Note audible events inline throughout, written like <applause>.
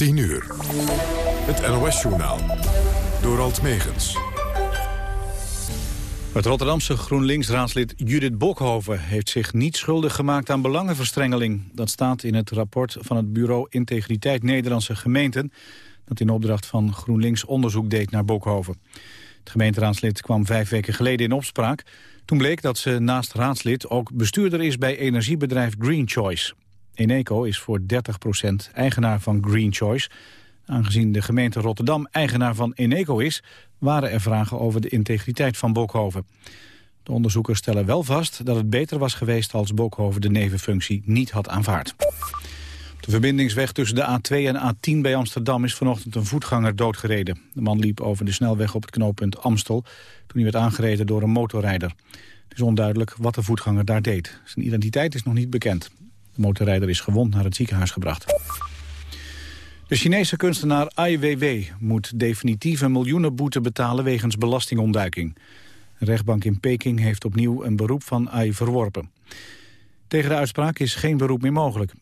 10 uur. Het NOS-journaal. Door Alt Megens. Het Rotterdamse GroenLinks-raadslid Judith Bokhoven... heeft zich niet schuldig gemaakt aan belangenverstrengeling. Dat staat in het rapport van het bureau Integriteit Nederlandse Gemeenten... dat in opdracht van GroenLinks onderzoek deed naar Bokhoven. Het gemeenteraadslid kwam vijf weken geleden in opspraak. Toen bleek dat ze naast raadslid ook bestuurder is bij energiebedrijf Green Choice. Eneco is voor 30% eigenaar van Green Choice. Aangezien de gemeente Rotterdam eigenaar van Eneco is... waren er vragen over de integriteit van Bokhoven. De onderzoekers stellen wel vast dat het beter was geweest... als Bokhoven de nevenfunctie niet had aanvaard. De verbindingsweg tussen de A2 en A10 bij Amsterdam... is vanochtend een voetganger doodgereden. De man liep over de snelweg op het knooppunt Amstel... toen hij werd aangereden door een motorrijder. Het is onduidelijk wat de voetganger daar deed. Zijn identiteit is nog niet bekend. De motorrijder is gewond naar het ziekenhuis gebracht. De Chinese kunstenaar Ai Weiwei moet definitief een miljoenenboete betalen wegens belastingontduiking. Een rechtbank in Peking heeft opnieuw een beroep van Ai verworpen. Tegen de uitspraak is geen beroep meer mogelijk.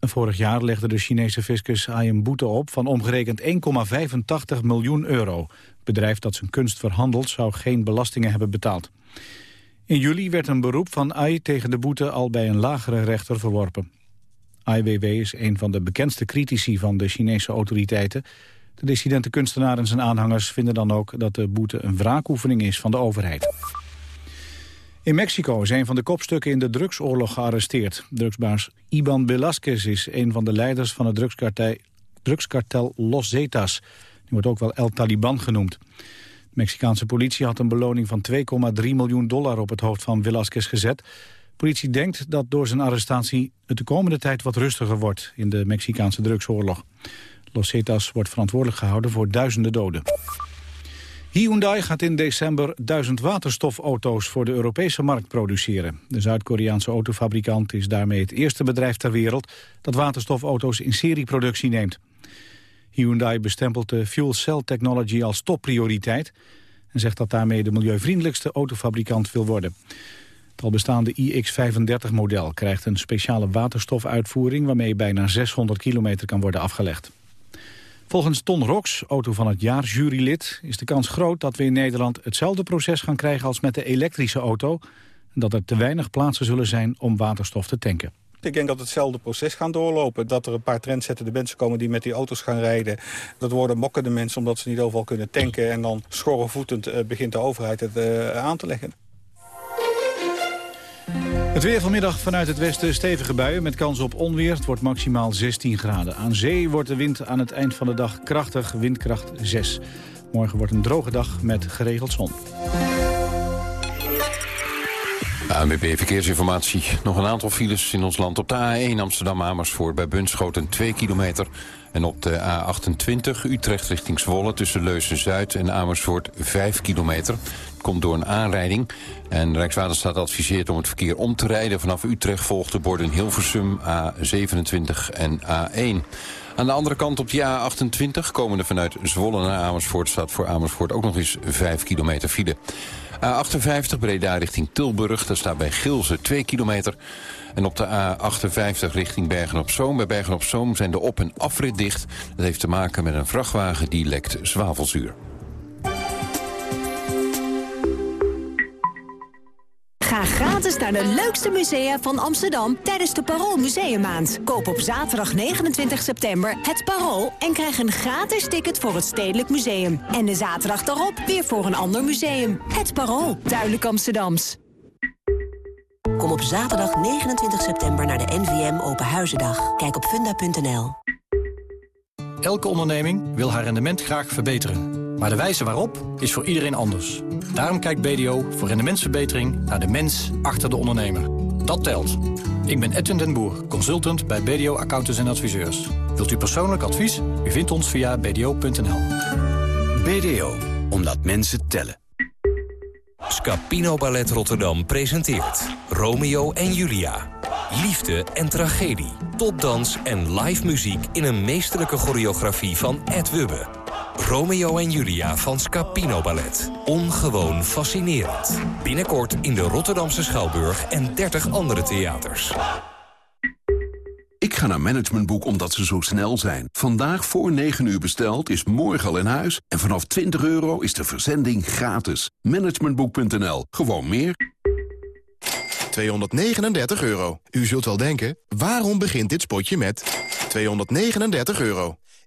Vorig jaar legde de Chinese fiscus Ai een boete op van omgerekend 1,85 miljoen euro. Bedrijf dat zijn kunst verhandelt zou geen belastingen hebben betaald. In juli werd een beroep van Ai tegen de boete al bij een lagere rechter verworpen. Ai is een van de bekendste critici van de Chinese autoriteiten. De dissidente kunstenaar en zijn aanhangers vinden dan ook dat de boete een wraakoefening is van de overheid. In Mexico een van de kopstukken in de drugsoorlog gearresteerd. Drugsbaas Iban Velasquez is een van de leiders van het drugskartel, drugskartel Los Zetas. Die wordt ook wel El Taliban genoemd. De Mexicaanse politie had een beloning van 2,3 miljoen dollar op het hoofd van Velasquez gezet. De politie denkt dat door zijn arrestatie het de komende tijd wat rustiger wordt in de Mexicaanse drugsoorlog. Los Zetas wordt verantwoordelijk gehouden voor duizenden doden. Hyundai gaat in december duizend waterstofauto's voor de Europese markt produceren. De Zuid-Koreaanse autofabrikant is daarmee het eerste bedrijf ter wereld dat waterstofauto's in serieproductie neemt. Hyundai bestempelt de fuel cell technology als topprioriteit... en zegt dat daarmee de milieuvriendelijkste autofabrikant wil worden. Het al bestaande iX35-model krijgt een speciale waterstofuitvoering... waarmee bijna 600 kilometer kan worden afgelegd. Volgens Ton Rox, auto van het jaar jurylid, is de kans groot dat we in Nederland hetzelfde proces gaan krijgen als met de elektrische auto... en dat er te weinig plaatsen zullen zijn om waterstof te tanken. Ik denk dat hetzelfde proces gaan doorlopen. Dat er een paar trendzettende mensen komen die met die auto's gaan rijden. Dat worden mokkende mensen omdat ze niet overal kunnen tanken. En dan schorrevoetend uh, begint de overheid het uh, aan te leggen. Het weer vanmiddag vanuit het westen stevige buien met kans op onweer. Het wordt maximaal 16 graden. Aan zee wordt de wind aan het eind van de dag krachtig, windkracht 6. Morgen wordt een droge dag met geregeld zon. ANWB Verkeersinformatie. Nog een aantal files in ons land. Op de A1 Amsterdam-Amersfoort bij Bunschoten 2 kilometer. En op de A28 Utrecht richting Zwolle tussen Leusen-Zuid en Amersfoort 5 kilometer. Komt door een aanrijding. En Rijkswaterstaat adviseert om het verkeer om te rijden. Vanaf Utrecht volgt de borden Hilversum A27 en A1. Aan de andere kant op de A28, komende vanuit Zwolle naar Amersfoort... staat voor Amersfoort ook nog eens 5 kilometer file. A58 Breda richting Tilburg, daar staat bij Gilze 2 kilometer. En op de A58 richting Bergen-op-Zoom. Bij Bergen-op-Zoom zijn de op- en afrit dicht. Dat heeft te maken met een vrachtwagen die lekt zwavelzuur. Ga gratis naar de leukste musea van Amsterdam tijdens de Parool Museummaand. Koop op zaterdag 29 september het Parool en krijg een gratis ticket voor het Stedelijk Museum. En de zaterdag daarop weer voor een ander museum. Het Parool, duidelijk Amsterdams. Kom op zaterdag 29 september naar de NVM Open Huizendag. Kijk op funda.nl. Elke onderneming wil haar rendement graag verbeteren. Maar de wijze waarop is voor iedereen anders. Daarom kijkt BDO voor rendementsverbetering naar de mens achter de ondernemer. Dat telt. Ik ben Edwin den Boer, consultant bij BDO Accountants en Adviseurs. Wilt u persoonlijk advies? U vindt ons via bdo.nl. BDO, omdat mensen tellen. Scapino Ballet Rotterdam presenteert Romeo en Julia. Liefde en tragedie, topdans en live muziek in een meesterlijke choreografie van Ed Wubbe. Romeo en Julia van Scapino Ballet. Ongewoon fascinerend. Binnenkort in de Rotterdamse Schouwburg en 30 andere theaters. Ik ga naar Managementboek omdat ze zo snel zijn. Vandaag voor 9 uur besteld is morgen al in huis. En vanaf 20 euro is de verzending gratis. Managementboek.nl. Gewoon meer. 239 euro. U zult wel denken, waarom begint dit spotje met 239 euro?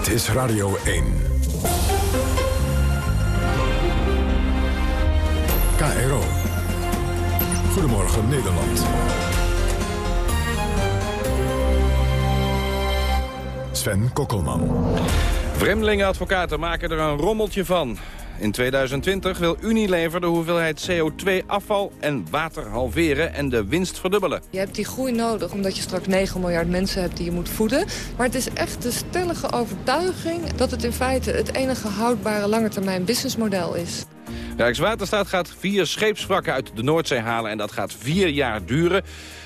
Dit is Radio 1. KRO. Goedemorgen Nederland. Sven Kokkelman. Vreemdelingenadvocaten maken er een rommeltje van. In 2020 wil Unilever de hoeveelheid CO2-afval en water halveren en de winst verdubbelen. Je hebt die groei nodig omdat je straks 9 miljard mensen hebt die je moet voeden. Maar het is echt de stellige overtuiging dat het in feite het enige houdbare langetermijn businessmodel is. Rijkswaterstaat gaat vier scheepswrakken uit de Noordzee halen en dat gaat vier jaar duren.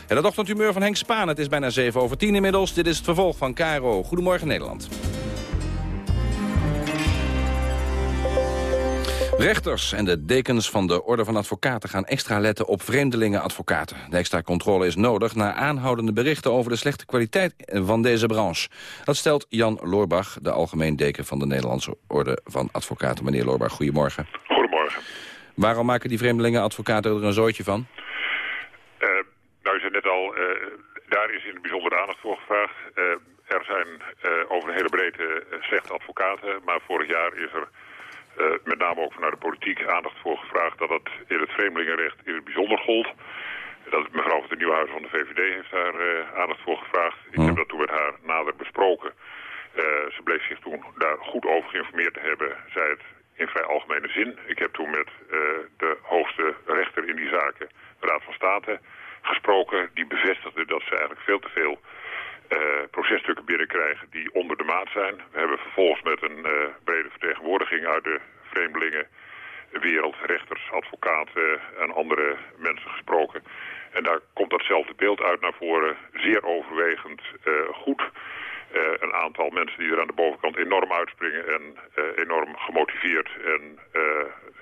En dat ochtendhumeur van Henk Spaan. Het is bijna 7 over 10 inmiddels. Dit is het vervolg van Caro. Goedemorgen Nederland. Rechters en de dekens van de Orde van Advocaten gaan extra letten op vreemdelingenadvocaten. De extra controle is nodig na aanhoudende berichten over de slechte kwaliteit van deze branche. Dat stelt Jan Loorbach, de algemeen deken van de Nederlandse Orde van Advocaten. Meneer Loorbach, goedemorgen. Goedemorgen. Waarom maken die vreemdelingenadvocaten er een zootje van? Uh, nou, je zei net al, uh, daar is in het bijzonder aandacht voor gevraagd. Uh, er zijn over een hele breedte slechte advocaten, maar vorig jaar is er uh, met name ook vanuit de politiek aandacht voor gevraagd dat het in het vreemdelingenrecht in het bijzonder gold. Dat mevrouw van de Nieuwhuis van de VVD heeft daar uh, aandacht voor gevraagd. Ik heb dat toen met haar nader besproken. Uh, ze bleef zich toen daar goed over geïnformeerd te hebben. Zei het in vrij algemene zin. Ik heb toen met de hoogste rechter in die zaken, de Raad van State, gesproken. Die bevestigde dat ze eigenlijk veel te veel processtukken binnenkrijgen die onder de maat zijn. We hebben vervolgens met een uh, brede vertegenwoordiging uit de vreemdelingenwereld, rechters, advocaten en andere mensen gesproken. En daar komt datzelfde beeld uit naar voren, zeer overwegend uh, goed. Een aantal mensen die er aan de bovenkant enorm uitspringen en enorm gemotiveerd en,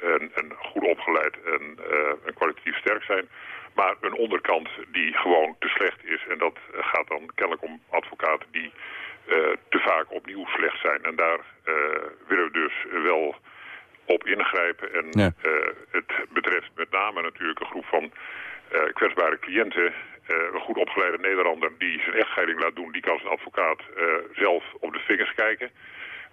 en, en, goed opgeleid en, en kwalitatief sterk zijn. Maar een onderkant die gewoon te slecht is. En dat gaat dan kennelijk om advocaten die uh, te vaak opnieuw slecht zijn. En daar uh, willen we dus wel op ingrijpen. En ja. uh, het betreft met name natuurlijk een groep van kwetsbare cliënten. Een goed opgeleide Nederlander die zijn echtscheiding laat doen... die kan zijn advocaat zelf op de vingers kijken...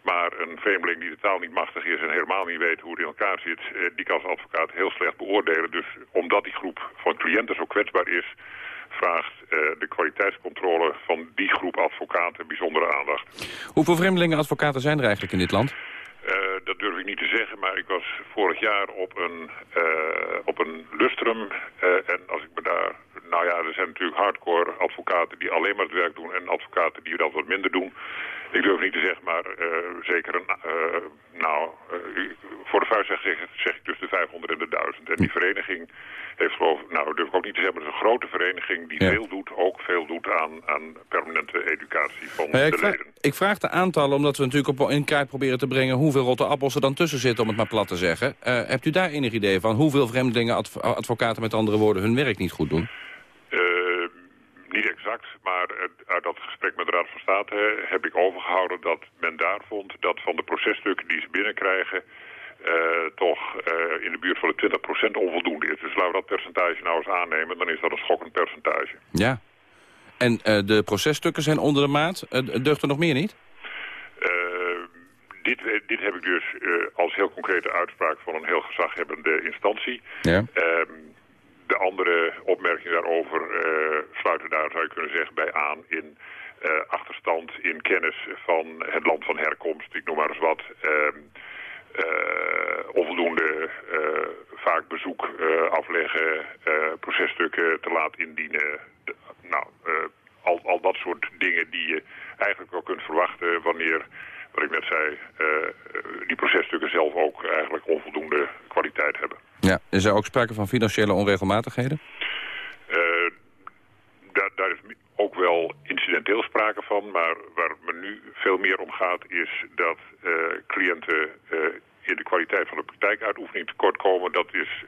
Maar een vreemdeling die de taal niet machtig is en helemaal niet weet hoe het in elkaar zit, eh, die kan als advocaat heel slecht beoordelen. Dus omdat die groep van cliënten zo kwetsbaar is, vraagt de kwaliteitscontrole van die groep advocaten bijzondere aandacht. Hoeveel vreemdelingenadvocaten zijn er eigenlijk in dit land? Uh, dat durf ik niet te zeggen, maar ik was vorig jaar op een, uh, op een lustrum. en als ik me daar... Nou ja, er zijn natuurlijk hardcore advocaten die alleen maar het werk doen... en advocaten die dat wat minder doen. Ik durf niet te zeggen, maar uh, zeker een... Uh, nou, uh, voor de vuist zeg, ik tussen de 500 en de 1000. En die vereniging heeft geloof nou durf ik ook niet te zeggen, maar het is een grote vereniging die ja. veel doet, ook veel doet aan, aan permanente educatie van ja, de ik vraag, leden. Ik vraag de aantallen omdat we natuurlijk op in kaart proberen te brengen hoeveel rotte appels er dan tussen zitten, om het maar plat te zeggen. hebt u daar enig idee van hoeveel vreemdelingen, adv advocaten met andere woorden, hun werk niet goed doen? niet exact, maar uit dat gesprek heb ik overgehouden dat men daar vond dat van de processtukken die ze binnenkrijgen... Uh, toch uh, in de buurt van de 20% onvoldoende is. Dus laten we dat percentage nou eens aannemen, dan is dat een schokkend percentage. Ja. En uh, de processtukken zijn onder de maat. Deugt er nog meer niet? dit, dit heb ik dus als heel concrete uitspraak van een heel gezaghebbende instantie. Ja. Ehm, de andere opmerkingen daarover sluiten daar, zou je kunnen zeggen, bij aan in achterstand, in kennis van het land van herkomst. Ik noem maar eens wat. Ehm, onvoldoende vaak bezoek afleggen, processtukken te laat indienen. nou, al, al dat soort dingen die je eigenlijk wel kunt verwachten wanneer, wat ik net zei, die processtukken zelf ook eigenlijk onvoldoende kwaliteit hebben. Ja, is er ook sprake van financiële onregelmatigheden? Daar, daar is ook wel incidenteel sprake van, maar waar me nu veel meer om gaat is dat cliënten in de kwaliteit van de praktijkuitoefening tekort komen. Dat is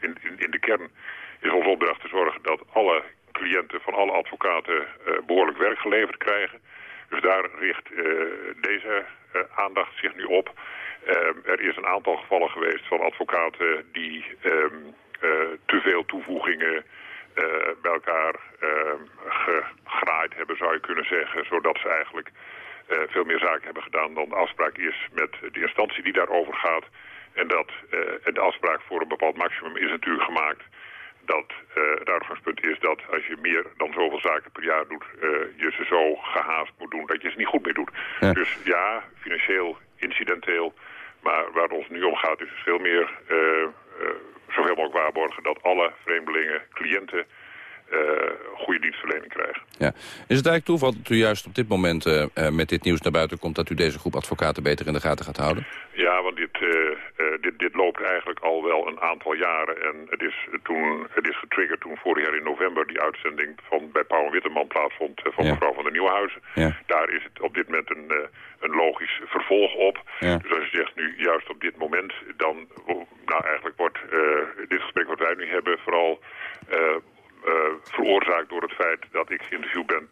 in, in, in de kern is onze opdracht te zorgen dat alle cliënten van alle advocaten behoorlijk werk geleverd krijgen. Dus daar richt deze aandacht zich nu op. er is een aantal gevallen geweest van advocaten die te veel toevoegingen bij elkaar gegraaid hebben, zou je kunnen zeggen. Zodat ze eigenlijk uh, veel meer zaken hebben gedaan dan de afspraak is met de instantie die daarover gaat. En, dat, en de afspraak voor een bepaald maximum is natuurlijk gemaakt dat uh, het uitgangspunt is dat als je meer dan zoveel zaken per jaar doet, je ze zo gehaast moet doen dat je ze niet goed meer doet. Ja. Dus ja, financieel, incidenteel, maar waar het ons nu om gaat is dus veel meer zoveel mogelijk waarborgen dat alle vreemdelingen, cliënten, goede dienstverlening krijgen. Ja. Is het eigenlijk toeval dat u juist op dit moment uh, uh, met dit nieuws naar buiten komt... dat u deze groep advocaten beter in de gaten gaat houden? Ja, want dit, dit, dit loopt eigenlijk al wel een aantal jaren. En het is, toen, het is getriggerd toen vorig jaar in november... die uitzending van, bij Pauw en Witteman plaatsvond van Ja. mevrouw van der Nieuwenhuizen. Ja. Daar is het op dit moment een, een logisch vervolg op. Ja. Dus als je zegt nu juist op dit moment... dan nou, eigenlijk wordt dit gesprek wat wij nu hebben vooral... Uh, veroorzaakt door het feit dat ik geïnterviewd ben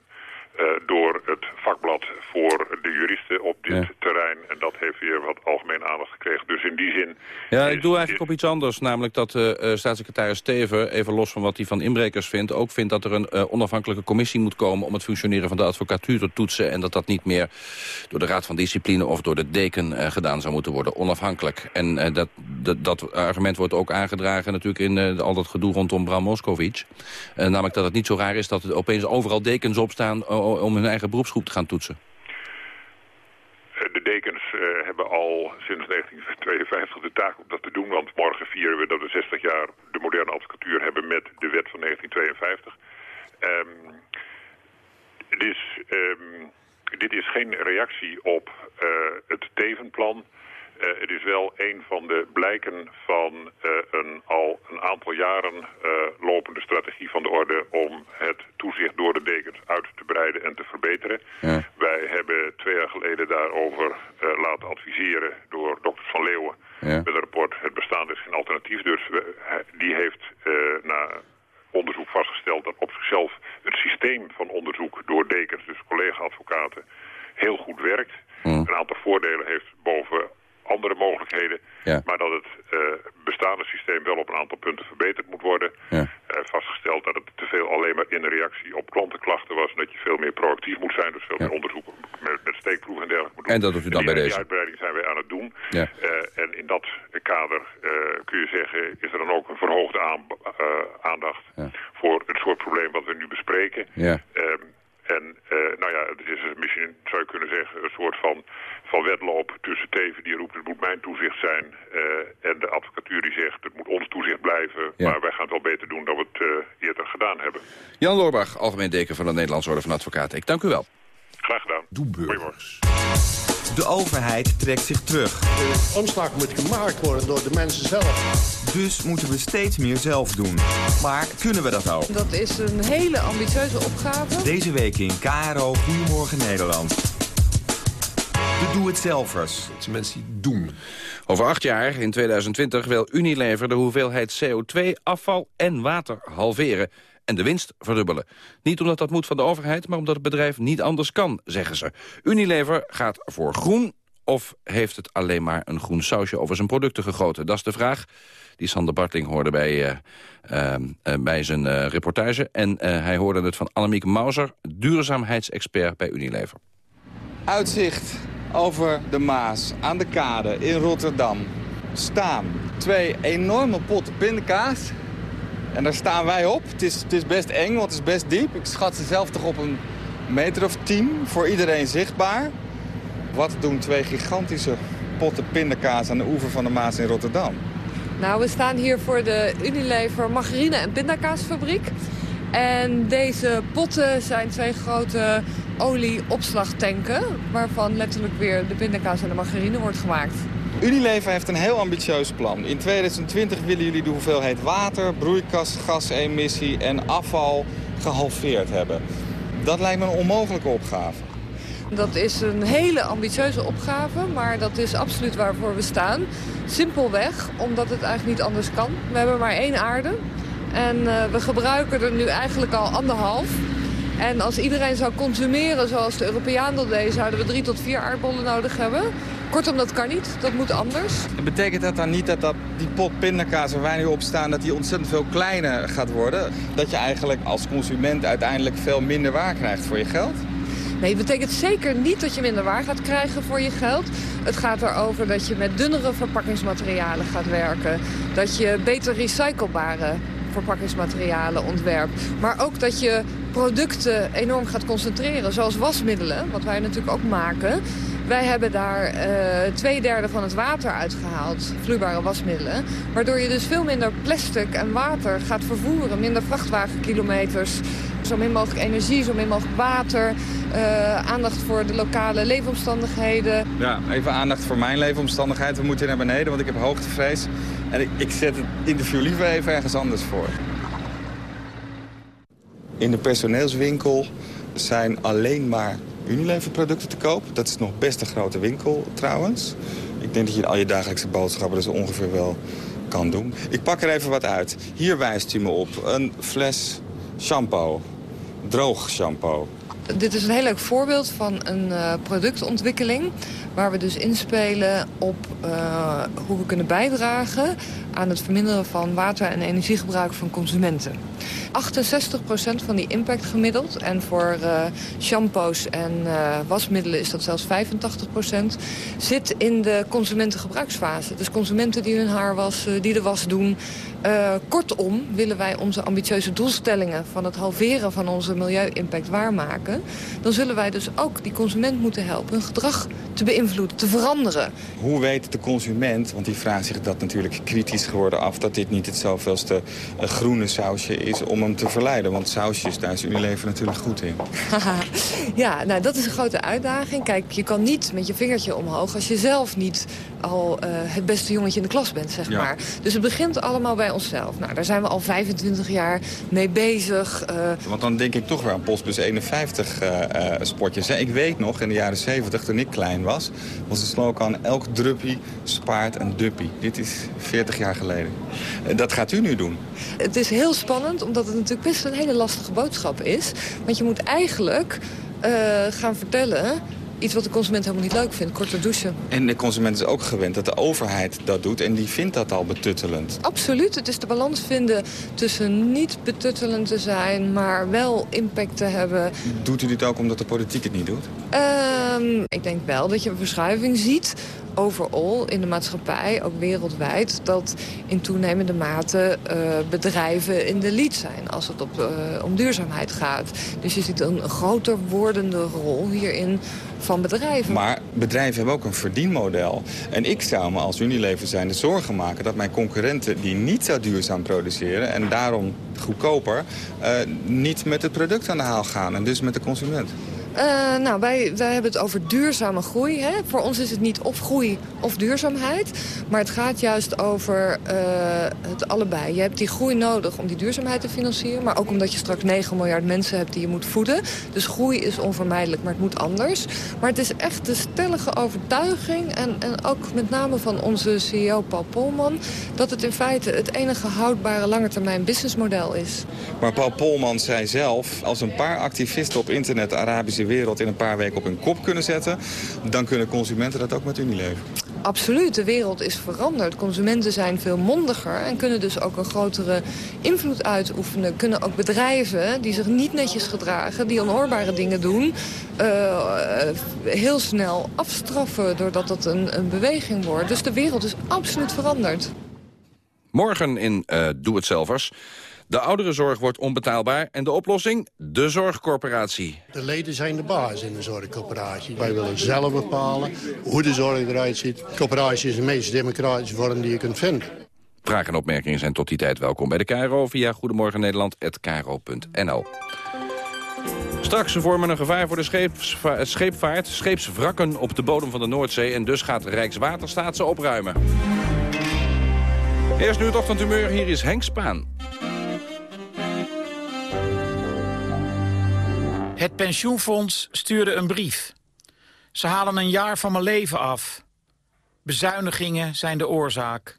door het vakblad voor de juristen op dit Ja. terrein. En dat heeft weer wat algemene aandacht gekregen. Dus in die zin... Ja, ik doe eigenlijk op iets anders. Namelijk dat uh, staatssecretaris Steven, even los van wat hij van inbrekers vindt... ook vindt dat er een uh, onafhankelijke commissie moet komen... om het functioneren van de advocatuur te toetsen... en dat dat niet meer door de Raad van Discipline of door de deken uh, gedaan zou moeten worden. Onafhankelijk. En dat, dat, dat argument wordt ook aangedragen natuurlijk in al dat gedoe rondom Bram Moskovic. Namelijk dat het niet zo raar is dat er opeens overal dekens opstaan... Om hun eigen beroepsgroep te gaan toetsen. De dekens uh, hebben al sinds 1952 de taak om dat te doen. Want morgen vieren we dat we 60 jaar de moderne advocatuur hebben met de wet van 1952. Um, het is, um, dit is geen reactie op uh, het Tevenplan. Uh, het is wel een van de blijken van uh, een al een aantal jaren uh, lopende strategie van de orde om het toezicht door de dekens uit te breiden en te verbeteren. Ja. Wij hebben twee jaar geleden daarover laten adviseren door dokter Van Leeuwen ja. met een rapport Het bestaan is geen alternatief. Dus die heeft na onderzoek vastgesteld dat op zichzelf het systeem van onderzoek door dekens, dus collega-advocaten, heel goed werkt. Mm. Een aantal voordelen heeft boven andere mogelijkheden. Ja. Maar dat het uh, bestaande systeem wel op een aantal punten verbeterd moet worden. Ja. Uh, vastgesteld dat het te veel alleen maar in reactie op klantenklachten was. En dat je veel meer proactief moet zijn. Dus veel Ja. meer onderzoek met, met steekproeven en dergelijke moet doen. En dat doet u dan bij die deze? uitbreiding zijn wij aan het doen. Ja. Uh, en in dat kader kun je zeggen, is er dan ook een verhoogde aan, aandacht voor het soort probleem wat we nu bespreken. Ja. En uh, nou ja, het is misschien, zou je kunnen zeggen, een soort van, van wedloop tussen Teven die roept het moet mijn toezicht zijn. Uh, en de advocatuur die zegt het moet ons toezicht blijven. Ja. Maar wij gaan het wel beter doen dan we het uh, eerder gedaan hebben. Jan Loorbach, algemeen deken van de Nederlandse Orde van Advocaten. Ik dank u wel. Graag gedaan. Doe burgers. De overheid trekt zich terug. De omslag moet gemaakt worden door de mensen zelf. Dus moeten we steeds meer zelf doen. Maar kunnen we dat ook? Dat is een hele ambitieuze opgave. Deze week in KRO Goedemorgen Nederland. De doe-het-zelvers. Het zijn mensen die doen. Over acht jaar, in 2020, wil Unilever de hoeveelheid CO2, afval en water halveren en de winst verdubbelen. Niet omdat dat moet van de overheid, maar omdat het bedrijf niet anders kan, zeggen ze. Unilever gaat voor groen of heeft het alleen maar een groen sausje over zijn producten gegoten? Dat is de vraag. die Sander Bartling hoorde bij, uh, bij zijn reportage. En hij hoorde het van Annemiek Mauser, duurzaamheidsexpert bij Unilever. Uitzicht over de Maas aan de kade in Rotterdam staan twee enorme potten pindakaas. En daar staan wij op. Het is, het is best eng, want het is best diep. Ik schat ze zelf toch op een meter of tien voor iedereen zichtbaar. Wat doen twee gigantische potten pindakaas aan de oever van de Maas in Rotterdam? Nou, we staan hier voor de Unilever margarine- en pindakaasfabriek. En deze potten zijn twee grote olieopslagtanken... waarvan letterlijk weer de pindakaas en de margarine wordt gemaakt. Unilever heeft een heel ambitieus plan. In 2020 willen jullie de hoeveelheid water, broeikasgasemissie en afval gehalveerd hebben. Dat lijkt me een onmogelijke opgave. Dat is een hele ambitieuze opgave, maar dat is absoluut waarvoor we staan. Simpelweg, omdat het eigenlijk niet anders kan. We hebben maar één aarde en uh, we gebruiken er nu eigenlijk al anderhalf. En als iedereen zou consumeren zoals de Europeaan dat deed... zouden we drie tot vier aardbollen nodig hebben. Kortom, dat kan niet. Dat moet anders. En betekent dat dan niet dat, dat die pot pindakaas waar wij nu op staan... dat die ontzettend veel kleiner gaat worden? Dat je eigenlijk als consument uiteindelijk veel minder waar krijgt voor je geld? Nee, het betekent zeker niet dat je minder waar gaat krijgen voor je geld. Het gaat erover dat je met dunnere verpakkingsmaterialen gaat werken. Dat je beter recyclebare verpakkingsmaterialen ontwerpt. Maar ook dat je producten enorm gaat concentreren, zoals wasmiddelen, wat wij natuurlijk ook maken. Wij hebben daar uh, twee derde van het water uitgehaald, vloeibare wasmiddelen. Waardoor je dus veel minder plastic en water gaat vervoeren, minder vrachtwagenkilometers. Zo min mogelijk energie, zo min mogelijk water. Uh, aandacht voor de lokale leefomstandigheden. Ja, even aandacht voor mijn leefomstandigheid. We moeten naar beneden, want ik heb hoogtevrees. En ik, ik zet het interview liever even ergens anders voor. In de personeelswinkel zijn alleen maar Unilever producten te koop. Dat is nog best een grote winkel trouwens. Ik denk dat je al je dagelijkse boodschappen dus ongeveer wel kan doen. Ik pak er even wat uit. Hier wijst u me op een fles shampoo. Droog shampoo. Dit is een heel leuk voorbeeld van een uh, productontwikkeling... waar we dus inspelen op uh, hoe we kunnen bijdragen... aan het verminderen van water- en energiegebruik van consumenten. 68% van die impact gemiddeld. En voor uh, shampoos en uh, wasmiddelen is dat zelfs 85%. Zit in de consumentengebruiksfase. Dus consumenten die hun haar wassen, die de was doen. Uh, kortom willen wij onze ambitieuze doelstellingen... van het halveren van onze milieu-impact waarmaken. Dan zullen wij dus ook die consument moeten helpen... hun gedrag te beïnvloeden, te veranderen. Hoe weet de consument, want die vraagt zich dat natuurlijk kritisch geworden af... dat dit niet het zoveelste groene sausje is om hem te verleiden. Want sausjes, daar is Unilever natuurlijk goed in. <laughs> ja, nou dat is een grote uitdaging. Kijk, je kan niet met je vingertje omhoog als je zelf niet al uh, het beste jongetje in de klas bent, zeg ja. maar. Dus het begint allemaal bij onszelf. Nou, daar zijn we al 25 jaar mee bezig. Uh... Want dan denk ik toch weer aan Postbus 51 uh, spotjes. Ik weet nog, in de jaren 70, toen ik klein was... was de slogan elk druppie spaart een duppie. Dit is 40 jaar geleden. dat gaat u nu doen. Het is heel spannend, omdat het natuurlijk best een hele lastige boodschap is. Want je moet eigenlijk uh, gaan vertellen iets wat de consument helemaal niet leuk vindt, korter douchen. En de consument is ook gewend dat de overheid dat doet en die vindt dat al betuttelend. Absoluut, het is de balans vinden tussen niet betuttelend te zijn, maar wel impact te hebben. Doet u dit ook omdat de politiek het niet doet? Um, ik denk wel dat je een verschuiving ziet overal in de maatschappij, ook wereldwijd... dat in toenemende mate uh, bedrijven in de lead zijn als het op, uh, om duurzaamheid gaat. Dus je ziet een groter wordende rol hierin van bedrijven. Maar bedrijven hebben ook een verdienmodel. En ik zou me als Unilever zijn de zorgen maken dat mijn concurrenten... die niet zo duurzaam produceren en daarom goedkoper... Uh, niet met het product aan de haal gaan en dus met de consument. Uh, nou, wij, wij hebben het over duurzame groei. Hè? Voor ons is het niet of groei of duurzaamheid. Maar het gaat juist over uh, het allebei. Je hebt die groei nodig om die duurzaamheid te financieren. Maar ook omdat je straks 9 miljard mensen hebt die je moet voeden. Dus groei is onvermijdelijk, maar het moet anders. Maar het is echt de stellige overtuiging... en, en ook met name van onze CEO Paul Polman... dat het in feite het enige houdbare langetermijn businessmodel is. Maar Paul Polman zei zelf... als een paar activisten op internet Arabische wereld in een paar weken op hun kop kunnen zetten... dan kunnen consumenten dat ook met Unilever. Absoluut, de wereld is veranderd. Consumenten zijn veel mondiger en kunnen dus ook een grotere invloed uitoefenen. Kunnen ook bedrijven die zich niet netjes gedragen, die onhoorbare dingen doen... Uh, heel snel afstraffen doordat het een, een beweging wordt. Dus de wereld is absoluut veranderd. Morgen in uh, Doe Het Zelvers. De ouderenzorg wordt onbetaalbaar en de oplossing? De zorgcorporatie. De leden zijn de baas in de zorgcorporatie. Wij willen zelf bepalen hoe de zorg eruit ziet. De corporatie is de meest democratische vorm die je kunt vinden. Vragen en opmerkingen zijn tot die tijd welkom bij de KRO... via Goedemorgen Nederland@kro.nl. Straks vormen een gevaar voor de scheepsva scheepvaart. Scheepswrakken op de bodem van de Noordzee... en dus gaat Rijkswaterstaat ze opruimen. Eerst nu het ochtendhumeur, hier is Henk Spaan. Het pensioenfonds stuurde een brief. Ze halen een jaar van mijn leven af. Bezuinigingen zijn de oorzaak.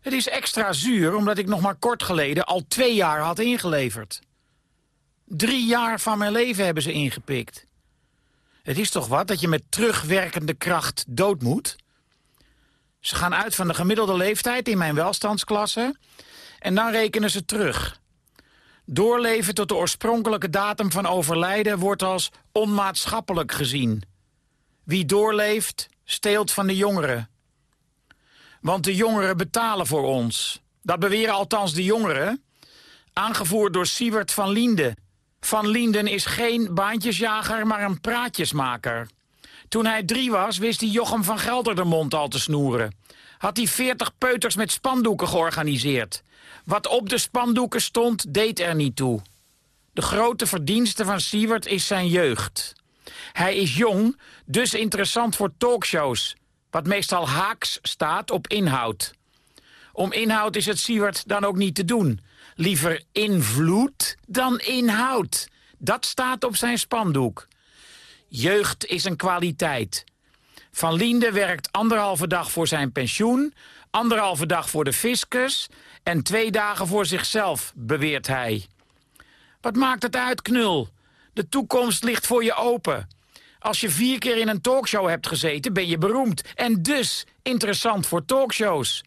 Het is extra zuur omdat ik nog maar kort geleden al twee jaar had ingeleverd. Drie jaar van mijn leven hebben ze ingepikt. Het is toch wat dat je met terugwerkende kracht dood moet? Ze gaan uit van de gemiddelde leeftijd in mijn welstandsklasse... en dan rekenen ze terug. Doorleven tot de oorspronkelijke datum van overlijden wordt als onmaatschappelijk gezien. Wie doorleeft, steelt van de jongeren. Want de jongeren betalen voor ons. Dat beweren althans de jongeren. Aangevoerd door Siewert van Liende. Van Lienden is geen baantjesjager, maar een praatjesmaker. Toen hij drie was, wist hij Jochem van Gelder de mond al te snoeren. Had hij veertig peuters met spandoeken georganiseerd. Wat op de spandoeken stond, deed er niet toe. De grote verdienste van Siewert is zijn jeugd. Hij is jong, dus interessant voor talkshows... wat meestal haaks staat op inhoud. Om inhoud is het Siewert dan ook niet te doen. Liever invloed dan inhoud. Dat staat op zijn spandoek. Jeugd is een kwaliteit. Van Liende werkt anderhalve dag voor zijn pensioen... anderhalve dag voor de fiscus en twee dagen voor zichzelf, beweert hij. Wat maakt het uit, knul? De toekomst ligt voor je open. Als je vier keer in een talkshow hebt gezeten, ben je beroemd. En dus interessant voor talkshows.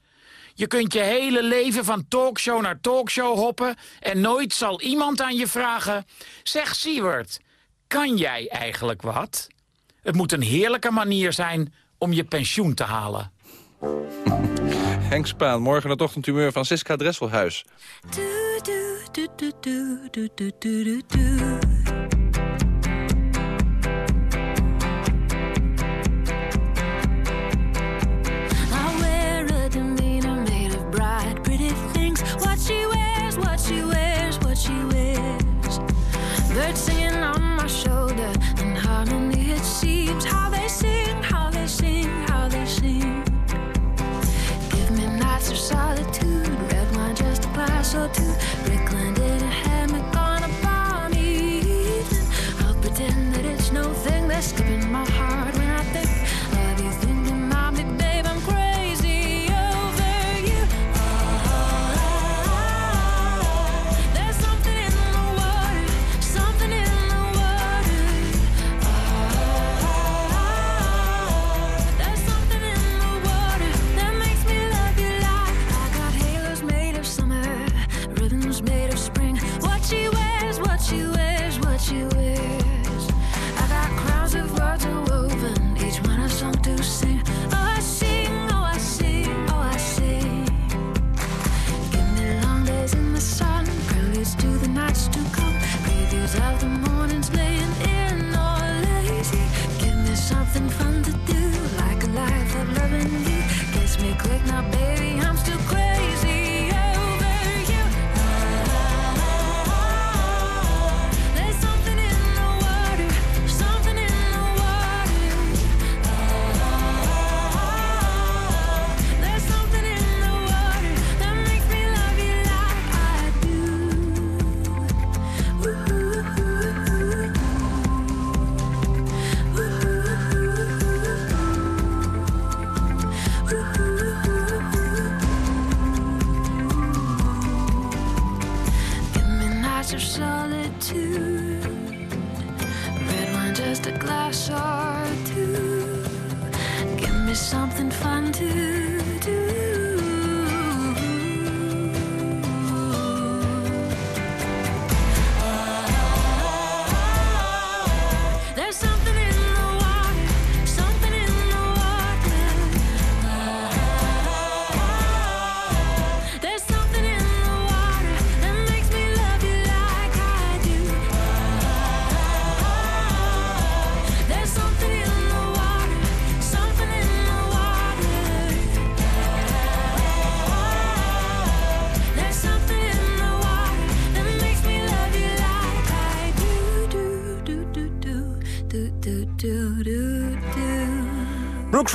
Je kunt je hele leven van talkshow naar talkshow hoppen... en nooit zal iemand aan je vragen... Zeg, Siewert, kan jij eigenlijk wat? Het moet een heerlijke manier zijn om je pensioen te halen. <laughs> Henk Spaan, morgen het ochtendhumeur van Siska Dresselhuis. A glass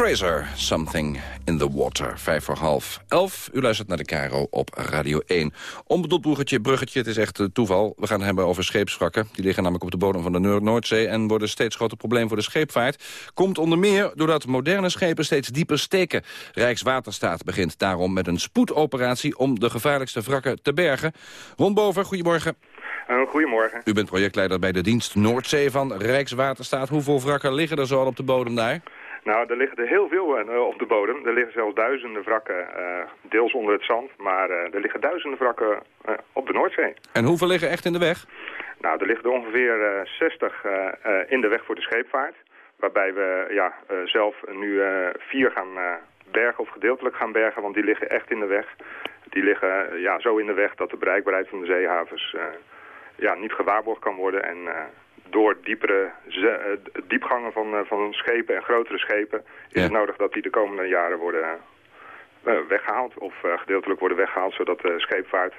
Fraser, Something in the Water. Vijf voor half elf. U luistert naar de Caro op Radio 1. Onbedoeld bruggetje, bruggetje, het is echt eh, toeval. We gaan het hebben over scheepswrakken. Die liggen namelijk op de bodem van de Noord- Noordzee... en worden steeds groter probleem voor de scheepvaart. Komt onder meer doordat moderne schepen steeds dieper steken. Rijkswaterstaat begint daarom met een spoedoperatie... om de gevaarlijkste wrakken te bergen. Ron Bover, goedemorgen. Uh, goedemorgen. U bent projectleider bij de dienst Noordzee van Rijkswaterstaat. Hoeveel wrakken liggen er zo al op de bodem daar? Nou, er liggen er heel veel uh, op de bodem. Er liggen zelfs duizenden wrakken, uh, deels onder het zand. Maar er liggen duizenden wrakken op de Noordzee. En hoeveel liggen echt in de weg? Nou, er liggen er ongeveer 60 in de weg voor de scheepvaart. Waarbij we ja, zelf nu vier gaan bergen of gedeeltelijk gaan bergen. Want die liggen echt in de weg. Die liggen ja, zo in de weg dat de bereikbaarheid van de zeehavens ja, niet gewaarborgd kan worden. En door diepere diepgangen van, van schepen en grotere schepen... is Ja. het nodig dat die de komende jaren worden eh, weggehaald. Of eh, gedeeltelijk worden weggehaald, zodat de scheepvaart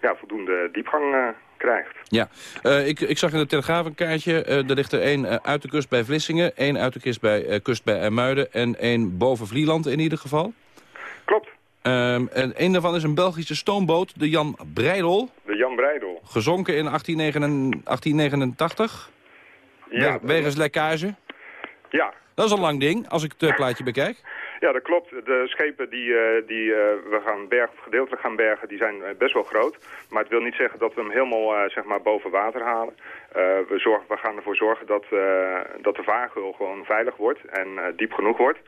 ja, voldoende diepgang eh, krijgt. Ja, Eh, ik, ik zag in de Telegraaf een kaartje. Eh, er ligt er één eh, uit de kust bij Vlissingen, één uit de kust bij, eh, kust bij IJmuiden... en één boven Vlieland in ieder geval. Klopt. Ehm, en een daarvan is een Belgische stoomboot, de Jan Breidel. De Jan Breidel. Gezonken in 1889, Ja, we- wegens lekkage. Ja. Dat is een lang ding, als ik het eh, plaatje bekijk. Ja, dat klopt. De schepen die, eh, die eh, we gaan bergen, of gedeeltelijk gaan bergen, die zijn best wel groot. Maar het wil niet zeggen dat we hem helemaal zeg maar boven water halen. We, zorgen, we gaan ervoor zorgen dat, dat de vaargeul gewoon veilig wordt en diep genoeg wordt.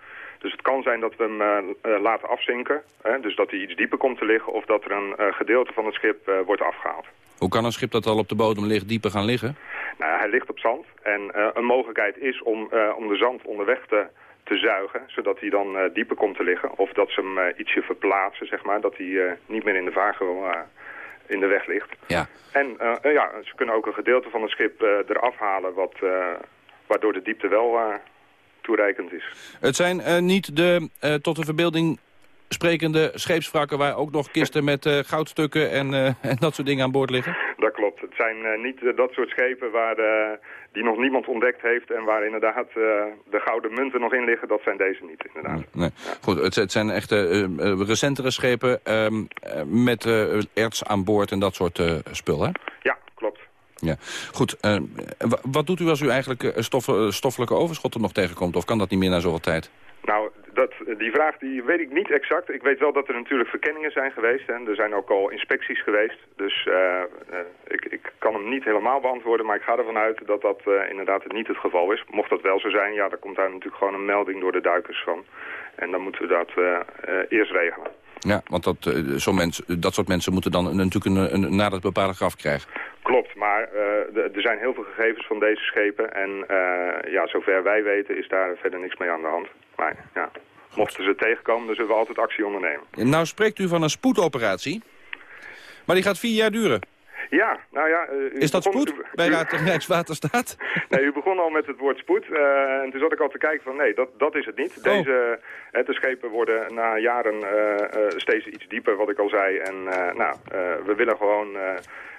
Dus het kan zijn dat we hem eh, laten afzinken. Hè? Dus dat hij iets dieper komt te liggen of dat er een eh, gedeelte van het schip wordt afgehaald. Hoe kan een schip dat al op de bodem ligt dieper gaan liggen? Nou, hij ligt op zand en een mogelijkheid is om, om de zand onderweg te, te zuigen, zodat hij dan dieper komt te liggen. Of dat ze hem ietsje verplaatsen, zeg maar, dat hij niet meer in de vaargeul in de weg ligt. Ja. En ja, ze kunnen ook een gedeelte van het schip eraf halen, wat, waardoor de diepte wel toereikend is. Het zijn eh, niet de eh, tot de verbeelding sprekende scheepswrakken... waar ook nog kisten met eh, goudstukken en, <laughs> en dat soort dingen aan boord liggen? Dat klopt. Het zijn niet dat soort schepen waar, die nog niemand ontdekt heeft en waar inderdaad de gouden munten nog in liggen. Dat zijn deze niet, inderdaad. Nee. Goed, het, het zijn echte eh, recentere schepen ehm, eh, met erts aan boord en dat soort spul, hè? Ja. Ja. Goed, eh, wa- wat doet u als u eigenlijk eh, eh, stoffelijke overschotten nog tegenkomt? Of kan dat niet meer na zoveel tijd? Nou, dat, die vraag die weet ik niet exact. Ik weet wel dat er natuurlijk verkenningen zijn geweest. En er zijn ook al inspecties geweest. Dus ik, ik kan hem niet helemaal beantwoorden. Maar ik ga ervan uit dat dat inderdaad niet het geval is. Mocht dat wel zo zijn, ja, dan komt daar natuurlijk gewoon een melding door de duikers van. En dan moeten we dat eerst regelen. Ja, want dat, eh, mens, dat soort mensen moeten dan natuurlijk een, een nader bepaalde graf krijgen. Klopt, maar eh, er zijn heel veel gegevens van deze schepen. En eh, ja, zover wij weten is daar verder niks mee aan de hand. Maar ja, mochten ze tegenkomen, dan zullen we altijd actie ondernemen. Nou spreekt u van een spoedoperatie, maar die gaat vier jaar duren. Ja, nou ja... eh, Is dat begon- spoed u- bij u- <laughs> Rijkswaterstaat? Nee, u begon al met het woord spoed. eh, en toen zat ik al te kijken van nee, dat, dat is het niet. Oh. Deze eh, de schepen worden na jaren steeds iets dieper, wat ik al zei. En nou, we willen gewoon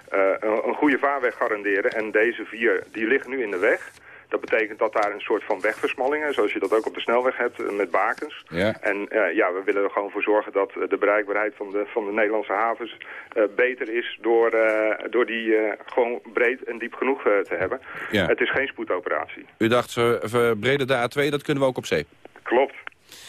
een, een goede vaarweg garanderen. En deze vier, die liggen nu in de weg. Dat betekent dat daar een soort van wegversmalling is, zoals je dat ook op de snelweg hebt eh, met bakens. Ja. En eh, ja, we willen er gewoon voor zorgen dat eh, de bereikbaarheid van de, van de Nederlandse havens beter is door, door die gewoon breed en diep genoeg te hebben. Ja. Het is geen spoedoperatie. U dacht, ze verbreden de A2, dat kunnen we ook op zee. Klopt,